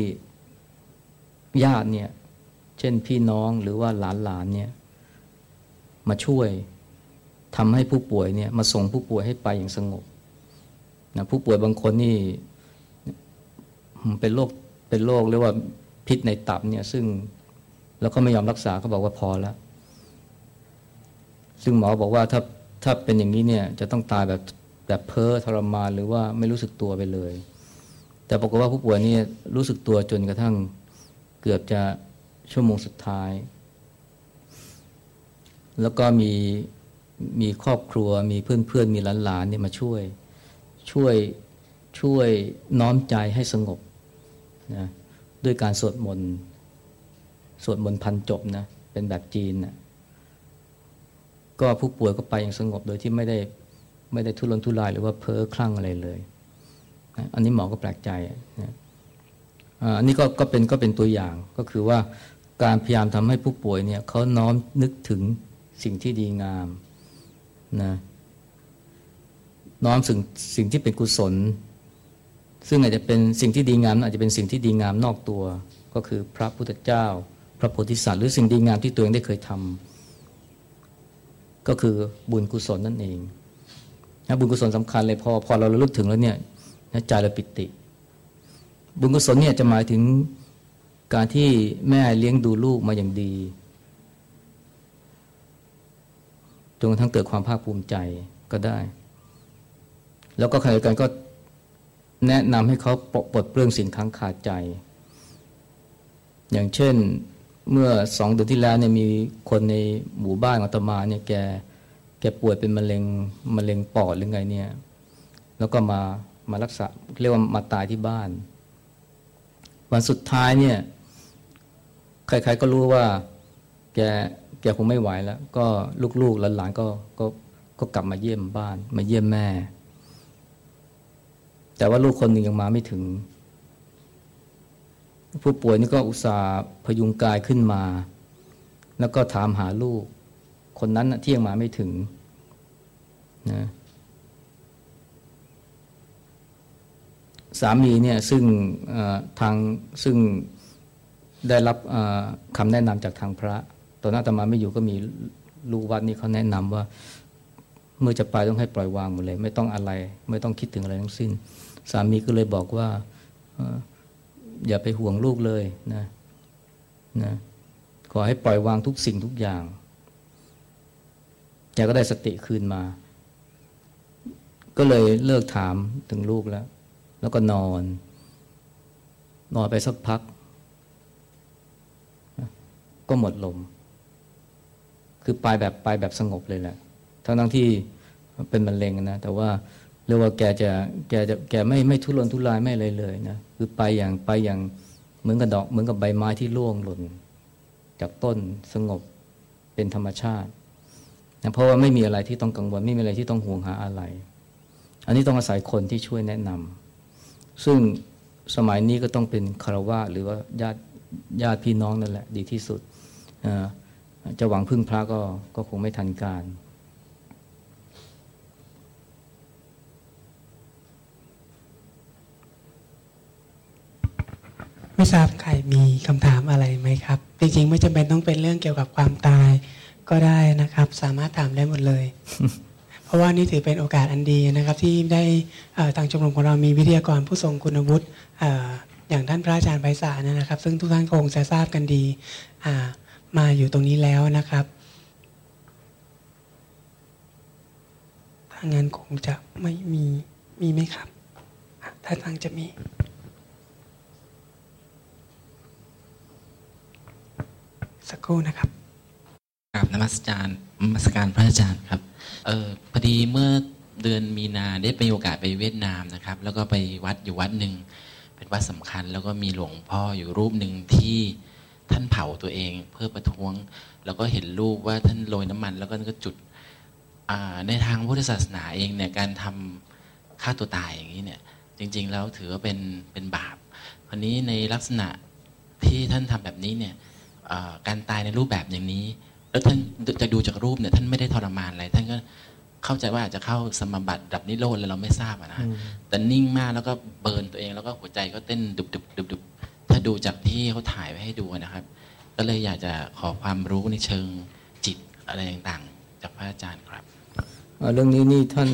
ญาติเนี่ย เช่นพี่น้องหรือว่าหลานหลานเนี่ย มาช่วยทำให้ผู้ป่วยเนี่ยมาส่งผู้ป่วยให้ไปอย่างสงบนะผู้ป่วยบางคนนี่เป็นโรคเป็นโรคเรียกว่าพิษในตับเนี่ย ซึ่งแล้วก็ไม่ยอมรักษาเขาบอกว่าพอแล้ว ซึ่งหมอบอกว่าถ้า ถ้าเป็นอย่างนี้เนี่ยจะต้องตายแบบแบบเพ้อทรมานหรือว่าไม่รู้สึกตัวไปเลย แต่ปรากฏว่าผู้ป่วยนี่รู้สึกตัวจนกระทั่งเกือบจะชั่วโมงสุดท้าย แล้วก็มีมีครอบครัวมีเพื่อนเพื่อนมีหลานๆเนี่ยมาช่วย ช่วยช่วยน้อมใจให้สงบนะด้วยการสวดมนต์สวดมนต์พันจบนะเป็นแบบจีนนะ ก็ผู้ป่วยก็ไปอย่างสงบโดยที่ไม่ได้ไม่ได้ทุรนทุรายหรือว่าเพ้อคลั่งอะไรเลยนะอันนี้หมอก็แปลกใจนะอันนี้ก็ก็เป็นก็เป็นตัวอย่างก็คือว่าการพยายามทำให้ผู้ป่วยเนี่ยเขาน้อมนึกถึงสิ่งที่ดีงามนะน้อมสิ่งสิ่งที่เป็นกุศล ซึ่งอาจจะเป็นสิ่งที่ดีงาม อาจจะเป็นสิ่งที่ดีงามนอกตัว ก็คือพระพุทธเจ้า พระโพธิสัตว์หรือสิ่งดีงามที่ตัวเองได้เคยทำ ก็คือบุญกุศลนั่นเองนะบุญกุศลสำคัญเลยพอพอเราระลึกถึงแล้วเนี่ยใจเราปิติ บุญกุศลเนี่ยจะหมายถึงการที่แม่เลี้ยงดูลูกมาอย่างดีจนกระทั่งเกิดความภาคภูมิใจก็ได้ แล้วก็ขณะเดียวกันก็แนะนำให้เขาปลดเปลื้องสิ่งค้างคาใจ อย่างเช่น เมื่อสองเดือนที่แล้วเนี่ยมีคนในหมู่บ้านอัตมาเนี่ยแกแกป่วยเป็นมะเร็งมะเร็งปอดหรือไงเนี่ย แล้วก็มามารักษาเรียกว่ามาตายที่บ้าน วันสุดท้ายเนี่ย ใครๆก็รู้ว่า แกแกคงไม่ไหวแล้ว ก็ลูกๆหลานๆก็ก็ก็กลับมาเยี่ยมบ้าน มาเยี่ยมแม่ แต่ว่าลูกคนหนึ่งยังมาไม่ถึง ผู้ป่วยนี่ก็อุตส่าห์พยุงกายขึ้นมา แล้วก็ถามหาลูก คนนั้นที่ยังมาไม่ถึงนะสามีเนี่ยซึ่งทางซึ่งได้รับคำแนะนำจากทางพระตอนนั้นตมาไม่อยู่ก็มีลูกวัดนี่เขาแนะนำว่า เมื่อจะไปต้องให้ปล่อยวางหมดเลย ไม่ต้องอะไร ไม่ต้องคิดถึงอะไรทั้งสิ้น สามีก็เลยบอกว่า อย่าไปห่วงลูกเลยนะนะขอให้ปล่อยวางทุกสิ่งทุกอย่างแกก็ได้สติคืนมา ก็เลยเลิกถามถึงลูกแล้ว แล้วก็นอน นอนไปสักพัก ก็หมดลม คือไปแบบไปแบบสงบเลยแหละทั้งทั้งที่เป็นมะเร็งนะ แต่ว่า รียกว่าแกจะแกจะแกไม่ไม่ทุรนทุรายไม่เลยเลยนะคือไปอย่างไปอย่างเหมือนกับดอกเหมือนกับใบไม้ที่ร่วงหล่น จากต้นสงบเป็นธรรมชาตินะเพราะว่าไม่มีอะไรที่ต้องกังวลไม่มีอะไรที่ต้องห่วงหาอะไร อันนี้ต้องอาศัยคนที่ช่วยแนะนำซึ่งสมัยนี้ก็ต้องเป็นคารวะหรือว่าญาติญาติพี่น้องนั่นแหละ ดีที่สุดจะหวังพึ่งพระก็ก็คงไม่ทันการ ไม่ทราบใครมีคำถามอะไรไหมครับ จริงๆ ไม่จำเป็นต้องเป็นเรื่องเกี่ยวกับความตายก็ได้นะครับ สามารถถามได้หมดเลย เพราะว่านี่ถือเป็นโอกาสอันดีนะครับ ที่ได้ทางชมรมของเรามีวิทยากรผู้ทรงคุณวุฒิอย่างท่านพระอาจารย์ไพศาลนะครับ ซึ่งทุกท่านคงจะทราบกันดีมาอยู่ตรงนี้แล้วนะครับถ้างั้นคงจะไม่มีมีไหมครับ ถ้าทางจะมี สักครู่นะครับกราบนมัสการนมัสการพระอาจารย์ครับเออพอดีเมื่อเดือนมีนาได้ไปโอกาสไปเวียดนามนะครับ แล้วก็ไปวัดอยู่วัดหนึ่งเป็นวัดสำคัญ แล้วก็มีหลวงพ่ออยู่รูปหนึ่งที่ท่านเผาตัวเองเพื่อประท้วง แล้วก็เห็นรูปว่าท่านโรยน้ำมัน แล้วก็ก็จุดในทางพุทธศาสนาเองเนี่ยการทำฆ่าตัวตายอย่างนี้เนี่ยจริง ๆ แล้วถือว่าเป็นเป็นบาปคราวนี้ในลักษณะที่ท่านทำแบบนี้เนี่ย การตายในรูปแบบอย่างนี้ แล้วท่านจะดูจากรูปเนี่ยท่านไม่ได้ทรมานอะไรท่านก็เข้าใจว่าอาจจะเข้าสมบัติดับนิโรธแล้วเราไม่ทราบนะแต่นิ่งมากแล้วก็เบิร์นตัวเองแล้วก็หัวใจก็เต้นดุบดุบดุบดุบท่านดูจากที่เขาถ่ายไว้ให้ดูนะครับ ก็เลยอยากจะขอความรู้ในเชิงจิตอะไรต่างๆ จากพระอาจารย์ครับเรื่องนี้นี่ท่าน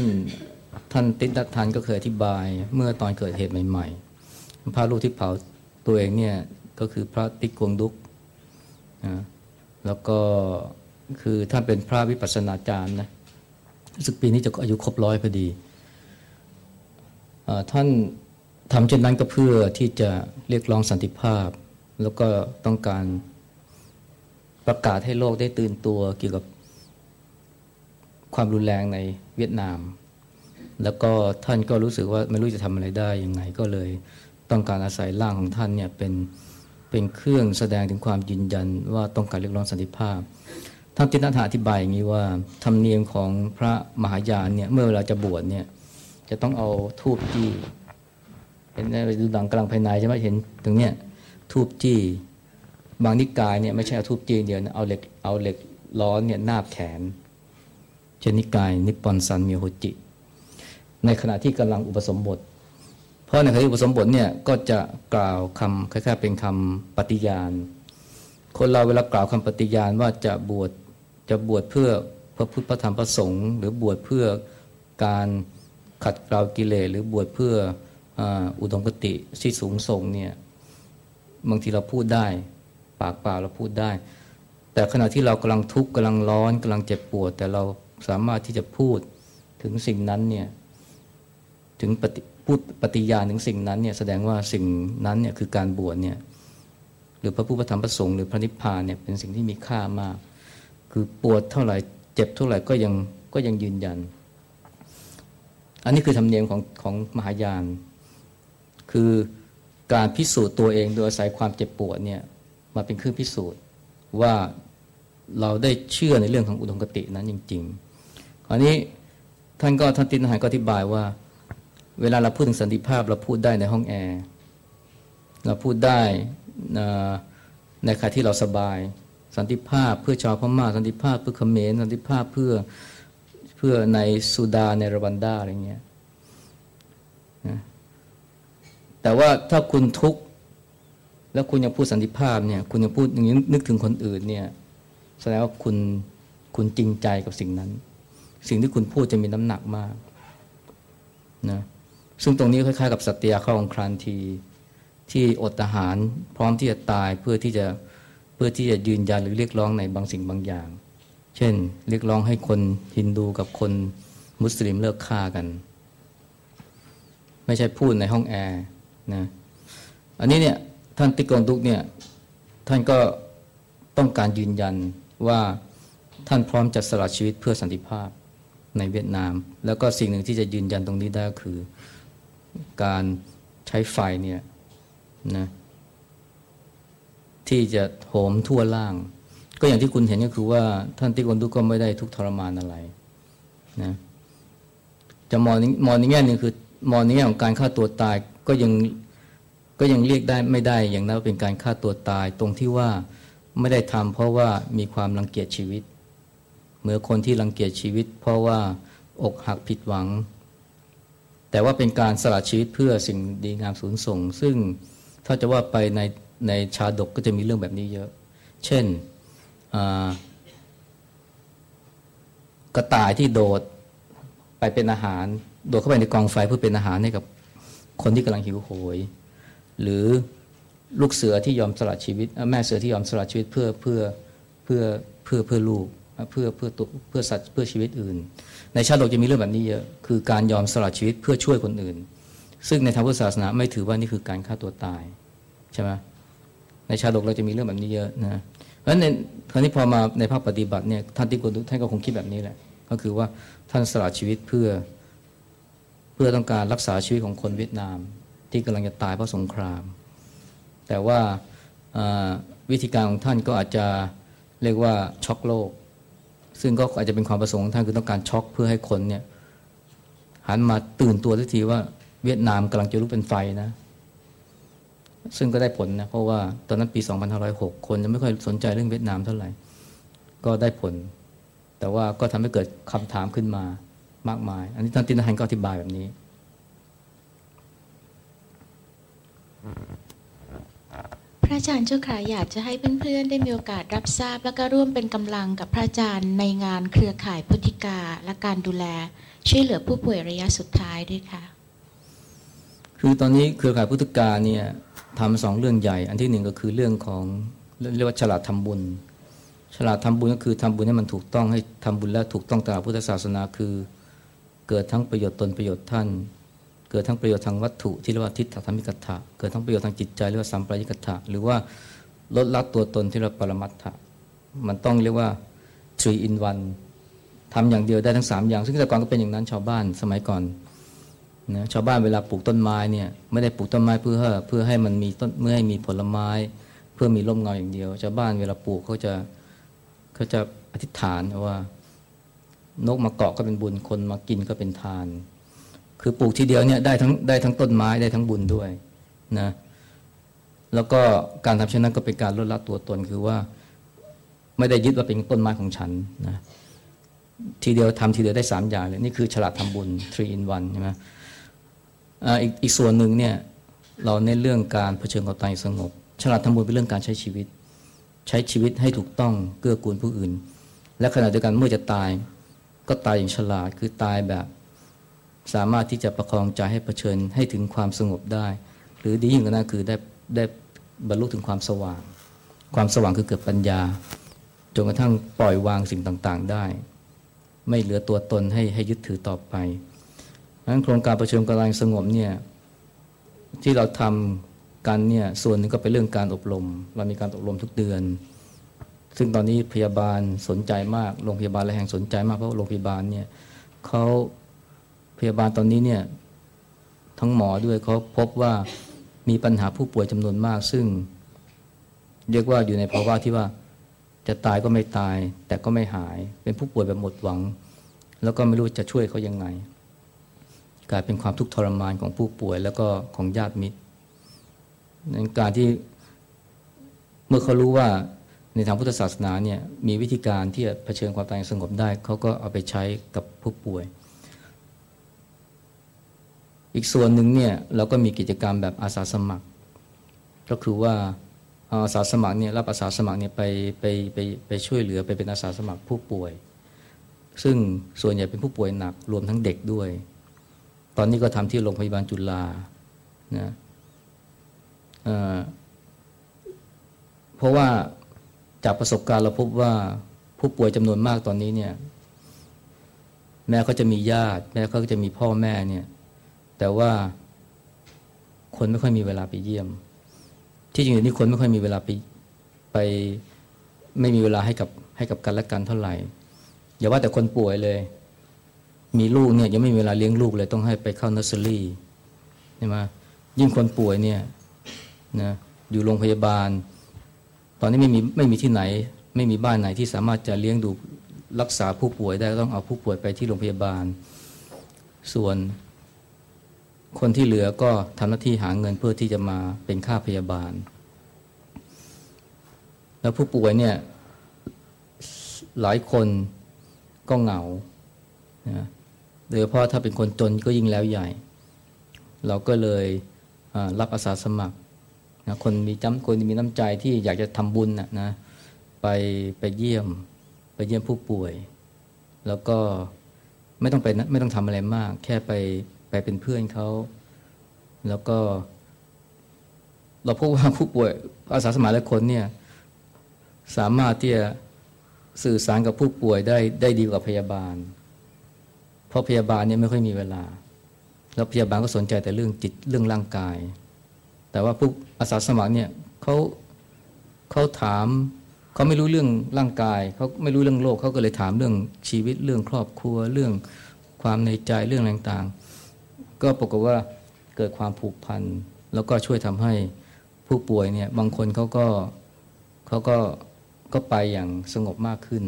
ท่านติดทันก็เคยอธิบาย เมื่อตอนเกิดเหตุใหม่ ๆ พระลูกที่เผาตัวเองเนี่ยก็คือพระติกวงดุก นะแล้วก็คือท่านเป็นพระวิปัสสนาจารย์นะสึกปีนี้จะอายุครบร้อยพอดีท่านทำเช่นนั้นก็เพื่อที่จะเรียกร้องสันติภาพ แล้วก็ต้องการประกาศให้โลกได้ตื่นตัวเกี่ยวกับความรุนแรงในเวียดนาม แล้วก็ท่านก็รู้สึกว่าไม่รู้จะทำอะไรได้ยังไง ก็เลยต้องการอาศัยร่างของท่านเนี่ยเป็น เป็นเครื่องแสดงถึงความยืนยันว่าต้องการเรียกร้องสันติภาพท่านตินัทอธิบายอย่างนี้ว่าธรรมเนียมของพระมหายานเนี่ยเมื่อเวลาจะบวชเนี่ยจะต้องเอาทูบจี้เห็นไปดูหลังกลางภายในใช่ไหมเห็นตรงเนี้ยทูบจี้บางนิกายเนี่ยไม่ใช่เอาทูบจี้เดียวนะเอาเหล็กเอาเหล็กร้อนเนี่ยนาบแขนเชนิกายนิปปอนซันมิโฮจิ ในขณะที่กำลังอุปสมบท เพราะในขณะอุปสมบทเนี่ยก็จะกล่าวคำคล้ายๆเป็นคำปฏิญาณ คนเราเวลากล่าวคำปฏิญาณว่าจะบวชจะบวชเพื่อพระพุทธพระธรรมพระสงฆ์หรือบวชเพื่อการขัดเกลากิเลสหรือบวชเพื่ออุดมคติที่สูงส่งเนี่ยบางทีเราพูดได้ ปากเปล่าเราพูดได้ แต่ขณะที่เรากำลังทุกข์กำลังร้อนกำลังเจ็บปวด แต่เราสามารถที่จะพูดถึงสิ่งนั้นเนี่ยถึงปฏิ พูดปฏิญาณถึงสิ่งนั้นเนี่ยแสดงว่าสิ่งนั้นเนี่ยคือการบวชเนี่ยหรือพระพุทธธรรมประสงค์หรือพระนิพพานเนี่ยเป็นสิ่งที่มีค่ามาก คือปวดเท่าไหร่เจ็บเท่าไหร่ก็ยังก็ยังยืนยัน อันนี้คือธรรมเนียมของของมหายาน คือการพิสูจน์ตัวเองโดยอาศัยความเจ็บปวดเนี่ยมาเป็นเครื่องพิสูจน์ว่าเราได้เชื่อในเรื่องของอุดมคตินั้นจริงๆคราวนี้ท่านก็ท่านตินหายก็อธิบายว่า เวลาเราพูดถึงสันติภาพเราพูดได้ในห้องแอร์เราพูดได้ในขณะที่เราสบาย สันติภาพเพื่อชาวพม่าสันติภาพเพื่อเขมรสันติภาพเพื่อเพื่อในสุดาในรวันดาอะไรเงี้ยแต่ว่าถ้าคุณทุกข์แล้วคุณยังพูดสันติภาพเนี่ยคุณยังพูดอย่างนี้นึกถึงคนอื่นเนี่ยแสดงว่าคุณคุณจริงใจกับสิ่งนั้น สิ่งที่คุณพูดจะมีน้ำหนักมากนะ ซึ่งตรงนี้คล้ายๆกับสัตยาเข้าองครานทีที่อดอาหารพร้อมที่จะตายเพื่อที่จะเพื่อที่จะยืนยันหรือเรียกร้องในบางสิ่งบางอย่าง เช่น เรียกร้องให้คนฮินดูกับคนมุสลิมเลิกฆ่ากัน ไม่ใช่พูดในห้องแอร์นะอันนี้เนี่ยท่านติกงตุกเนี่ยท่านก็ต้องการยืนยันว่าท่านพร้อมจะสละชีวิตเพื่อสันติภาพในเวียดนาม แล้วก็สิ่งหนึ่งที่จะยืนยันตรงนี้ได้คือ การใช้ไฟเนี่ยนะที่จะโหมทั่วล่าง ก็อย่างที่คุณเห็นก็คือว่าท่านติกงตุกก็ไม่ได้ทุกทรมานอะไรนะจะมองมองในแง่หนึ่งคือมองในแง่ของการฆ่าตัวตายก็ยังก็ยังเรียกได้ไม่ได้อย่างนั้นเป็นการฆ่าตัวตายตรงที่ว่าไม่ได้ทำเพราะว่ามีความรังเกียจชีวิต เหมือนคนที่รังเกียจชีวิต เพราะว่าอกหักผิดหวัง แต่ว่าเป็นการสละชีวิตเพื่อสิ่งดีงามสูงส่ง ซึ่งถ้าจะว่าไปในในชาดกก็จะมีเรื่องแบบนี้เยอะ เช่นกระต่ายที่โดดไปเป็นอาหาร โดดเข้าไปในกองไฟเพื่อเป็นอาหารให้กับคนที่กำลังหิวโหย หรือลูกเสือที่ยอมสละชีวิต แม่เสือที่ยอมสละชีวิตเพื่อเพื่อเพื่อเพื่อเพื่อลูกเพื่อเพื่อตัวเพื่อสัตว์เพื่อชีวิตอื่น ในชาติโลกจะมีเรื่องแบบนี้เยอะ คือการยอมสละชีวิตเพื่อช่วยคนอื่น ซึ่งในทางพุทธศาสนาไม่ถือว่านี่คือการฆ่าตัวตายใช่ไหมในชาติโลกเราจะมีเรื่องแบบนี้เยอะนะเพราะฉะนั้นคราวนี้พอมาในภาคปฏิบัติเนี่ยท่านที่กุท่านก็คงคิดแบบนี้แหละ ก็คือว่าท่านสละชีวิตเพื่อ เพื่อต้องการรักษาชีวิตของคนเวียดนาม ที่กำลังจะตายเพราะสงคราม แต่ว่าวิธีการของท่านก็อาจจะเรียกว่าช็อกโลก ซึ่งก็อาจจะเป็นความประสงค์ของท่านคือต้องการช็อกเพื่อให้คนเนี่ยหันมาตื่นตัวทันทีว่าเวียดนามกำลังจะลุกเป็นไฟนะ ซึ่งก็ได้ผลนะ เพราะว่าตอนนั้นปี 2506 คนจะไม่ค่อยสนใจเรื่องเวียดนามเท่าไหร่ ก็ได้ผล แต่ว่าก็ทำให้เกิดคำถามขึ้นมามากมาย อันนี้ท่านตินหันก็อธิบายแบบนี้ พระอาจารย์เจ้าค่ะอยากจะให้เพื่อนๆ ได้มีโอกาสรับทราบ แล้วก็ร่วมเป็นกำลังกับพระอาจารย์ในงานเครือข่ายพุทธิกาและการดูแล ช่วยเหลือผู้ป่วยระยะสุดท้ายด้วยค่ะ คือตอนนี้เครือข่ายพุทธกาเนี่ยทำสองเรื่องใหญ่ อันที่หนึ่งก็คือเรื่องของเรียกว่าฉลาดทำบุญ ฉลาดทำบุญก็คือทำบุญให้มันถูกต้องให้ทำบุญแล้วถูกต้องตามพุทธศาสนาคือ เกิดทั้งประโยชน์ตนประโยชน์ท่าน เกิดทั้งประโยชน์ทางวัตถุที่เรียกว่าทิฏฐธรรมิกถะเกิดทั้งประโยชน์ทางจิตใจเรียกว่าสัมปรายิกถะหรือว่าลดละตัวตนที่เรียกว่าปรมัตถะมันต้องเรียกว่า three in one ทำอย่างเดียวได้ทั้งสามอย่าง ซึ่งแต่ก่อนก็เป็นอย่างนั้นชาวบ้านสมัยก่อนนะชาวบ้านเวลาปลูกต้นไม้เนี่ยไม่ได้ปลูกต้นไม้เพื่อเพื่อให้มันมีต้นเมื่อให้มีผลไม้ เพื่อมีร่มเงาอย่างเดียว ชาวบ้านเวลาปลูกเขาจะเขาจะอธิษฐานว่า นกมาเกาะก็เป็นบุญคนมากินก็เป็นทาน คือปลูกทีเดียวเนี่ยได้ทั้งได้ทั้งต้นไม้ได้ทั้งบุญด้วยนะแล้วก็การทำเช่นนั้นก็เป็นการลดละตัวตนคือว่า ไม่ได้ยึดว่าเป็นต้นไม้ของฉันนะทีเดียวทำทีเดียวได้สามอย่างเลยนี่คือฉลาดทำบุญ three in one ใช่ไหมอีกอีกส่วนหนึ่งเนี่ยเราในเรื่องการเผชิญกับตายสงบ ฉลาดทำบุญเป็นเรื่องการใช้ชีวิต ใช้ชีวิตให้ถูกต้องเกื้อกูลผู้อื่น และขณะเดียวกันเมื่อจะตาย ก็ตายอย่างฉลาดคือตายแบบ สามารถที่จะประคองใจให้เผชิญให้ถึงความสงบได้ หรือดียิ่งกว่านั้นคือได้ได้บรรลุถึงความสว่าง ความสว่างคือเกิดปัญญาจนกระทั่งปล่อยวางสิ่งต่างๆได้ ไม่เหลือตัวตนให้ให้ยึดถือต่อไปนั้นโครงการประชุมกำลังสงบเนี่ยที่เราทำกันเนี่ยส่วนหนึ่งก็เป็นเรื่องการอบรม เรามีการอบรมทุกเดือน ซึ่งตอนนี้พยาบาลสนใจมากโรงพยาบาลและแห่งสนใจมากเพราะโรงพยาบาลเนี่ยเขา พยาบาลตอนนี้เนี่ยทั้งหมอด้วยเขาพบว่ามีปัญหาผู้ป่วยจำนวนมาก ซึ่ง เรียกว่าอยู่ในภาวะที่ว่าจะตายก็ไม่ตาย แต่ก็ไม่หาย เป็นผู้ป่วยแบบหมดหวัง แล้วก็ไม่รู้จะช่วยเขายังไง กลายเป็นความทุกข์ทรมานของผู้ป่วยแล้วก็ของญาติมิตรในการที่เมื่อเขารู้ว่าในทางพุทธศาสนาเนี่ยมีวิธีการที่จะเผชิญความตายสงบได้ เขาก็เอาไปใช้กับผู้ป่วย อีกส่วนหนึ่งเนี่ยเราก็มีกิจกรรมแบบอาสาสมัคร ก็คือว่าอาสาสมัครเนี่ยรับอาสาสมัครเนี่ยไปไปไปไปช่วยเหลือไปเป็นอาสาสมัครผู้ป่วย ซึ่งส่วนใหญ่เป็นผู้ป่วยหนักรวมทั้งเด็กด้วย ตอนนี้ก็ทำที่โรงพยาบาลจุฬานะเพราะว่าจากประสบการณ์เราพบว่าผู้ป่วยจำนวนมากตอนนี้เนี่ยแม้เขาจะมีญาติ แม้เขาจะมีพ่อแม่เนี่ย แต่ว่าคนไม่ค่อยมีเวลาไปเยี่ยม ที่จริงนี่คนไม่ค่อยมีเวลาไปไปไม่มีเวลาให้กับให้กับกันและกันเท่าไหร่ อย่าว่าแต่คนป่วยเลย มีลูกเนี่ยยังไม่มีเวลาเลี้ยงลูกเลยต้องให้ไปเข้าเนอร์เซอรี่ใช่ไหมยิ่งคนป่วยเนี่ยนะอยู่โรงพยาบาล ตอนนี้ไม่มีไม่มีที่ไหน ไม่มีบ้านไหนที่สามารถจะเลี้ยงดูรักษาผู้ป่วยได้ต้องเอาผู้ป่วยไปที่โรงพยาบาล ส่วน คนที่เหลือก็ทำหน้าที่หาเงินเพื่อที่จะมาเป็นค่าพยาบาล แล้วผู้ป่วยเนี่ย หลายคนก็เหงานะโดยเฉพาะถ้าเป็นคนจนก็ยิ่งแล้วใหญ่ เราก็เลยรับอาสาสมัครนะคนมีจำคนมีน้ำใจที่อยากจะทำบุญนะนะไปไปเยี่ยมไปเยี่ยมผู้ป่วย แล้วก็ไม่ต้องไปไม่ต้องทำอะไรมาก แค่ไป ไปเป็นเพื่อนเขาแล้วก็ เราพบว่าผู้ป่วยอาสาสมัครและคนเนี่ยสามารถที่จะสื่อสารกับผู้ป่วยได้ได้ดีกว่าพยาบาล เพราะพยาบาลเนี่ยไม่ค่อยมีเวลา แล้วพยาบาลก็สนใจแต่เรื่องจิตเรื่องร่างกาย แต่ว่าผู้อาสาสมัครเนี่ยเขาเขาถามเขาไม่รู้เรื่องร่างกายเขาไม่รู้เรื่องโลกเขาก็เลยถามเรื่องชีวิตเรื่องครอบครัวเรื่องความในใจเรื่องต่างๆ ก็ปรากฏว่าเกิดความผูกพันแล้วก็ช่วยทำให้ผู้ป่วยเนี่ยบางคนเขาก็เขาก็ก็ไปอย่างสงบมากขึ้น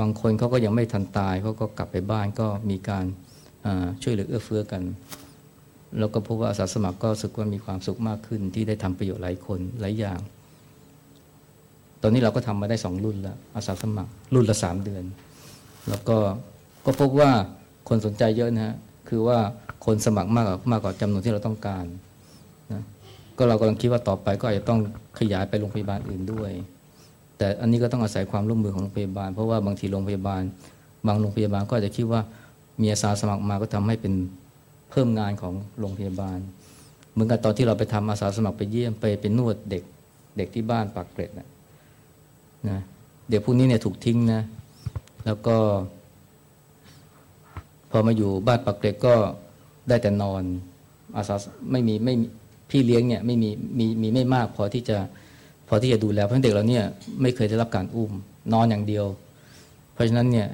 บางคนเขาก็ยังไม่ทันตายเขาก็กลับไปบ้านก็มีการช่วยเหลือเอื้อเฟื้อกัน แล้วก็พบว่าอาสาสมัครก็รู้สึกว่ามีความสุขมากขึ้น ที่ได้ทำประโยชน์หลายคนหลายอย่าง ตอนนี้เราก็ทำมาได้สองรุ่นแล้วอาสาสมัครรุ่นละสามเดือน แล้วก็ก็พบว่าคนสนใจเยอะนะฮะ คือว่าคนสมัครมากกว่ามากกว่าจำนวนที่เราต้องการนะก็เรากำลังคิดว่าต่อไปก็อาจจะต้องขยายไปโรงพยาบาลอื่นด้วย แต่อันนี้ก็ต้องอาศัยความร่วมมือของโรงพยาบาล เพราะว่าบางทีโรงพยาบาล บางโรงพยาบาลก็อาจจะคิดว่ามีอาสาสมัครมาก็ทำให้เป็นเพิ่มงานของโรงพยาบาล เหมือนกับตอนที่เราไปทำอาสาสมัครไปเยี่ยมไปเป็นนวดเด็กเด็กที่บ้านปากเกร็ดนะนะเด็กพวกนี้เนี่ยถูกทิ้งนะแล้วก็ อมาอยู่บ้านปากเกร็ดก็ได้แต่นอนอาสาไม่มีไม่พี่เลี้ยงเนี่ยไม่มีมีมีไม่มากพอที่จะพอที่จะดูแลเพราะเด็กเราเนี่ยไม่เคยได้รับการอุ้มนอนอย่างเดียว เพราะฉะนั้นเนี่ย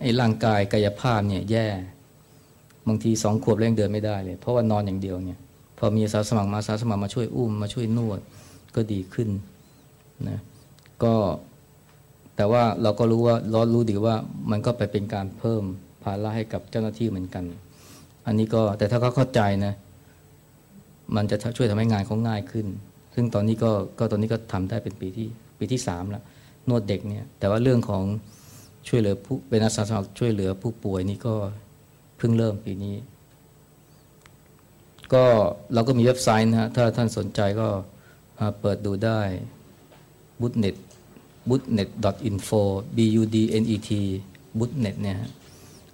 ไอ้ร่างกายกายภาพเนี่ยแย่บางทีสองขวบแล้วยังเดินไม่ได้เลย เพราะว่านอนอย่างเดียวเนี่ยพอมีอาสาสมัครมาอาสาสมัครมาช่วยอุ้มมาช่วยนวดก็ดีขึ้นนะก็แต่ว่าเราก็รู้ว่าร้อนรู้ดีว่ามันก็ไปเป็นการเพิ่ม ภาระให้กับเจ้าหน้าที่เหมือนกัน อันนี้ก็แต่ถ้าเขาเข้าใจนะ มันจะช่วยทำให้งานเขาง่ายขึ้น ซึ่งตอนนี้ก็ก็ตอนนี้ก็ทำได้เป็นปีที่ปีที่สามแล้วนวดเด็กเนี่ย แต่ว่าเรื่องของช่วยเหลือผู้เป็นอาสาสมัครช่วยเหลือผู้ป่วยนี่ก็เพิ่งเริ่มปีนี้ ก็เราก็มีเว็บไซต์นะฮะถ้าท่านสนใจก็เปิดดูได้ budnet budnet.info b u d n e t budnet เนี่ยฮะ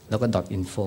แล้วก็ .info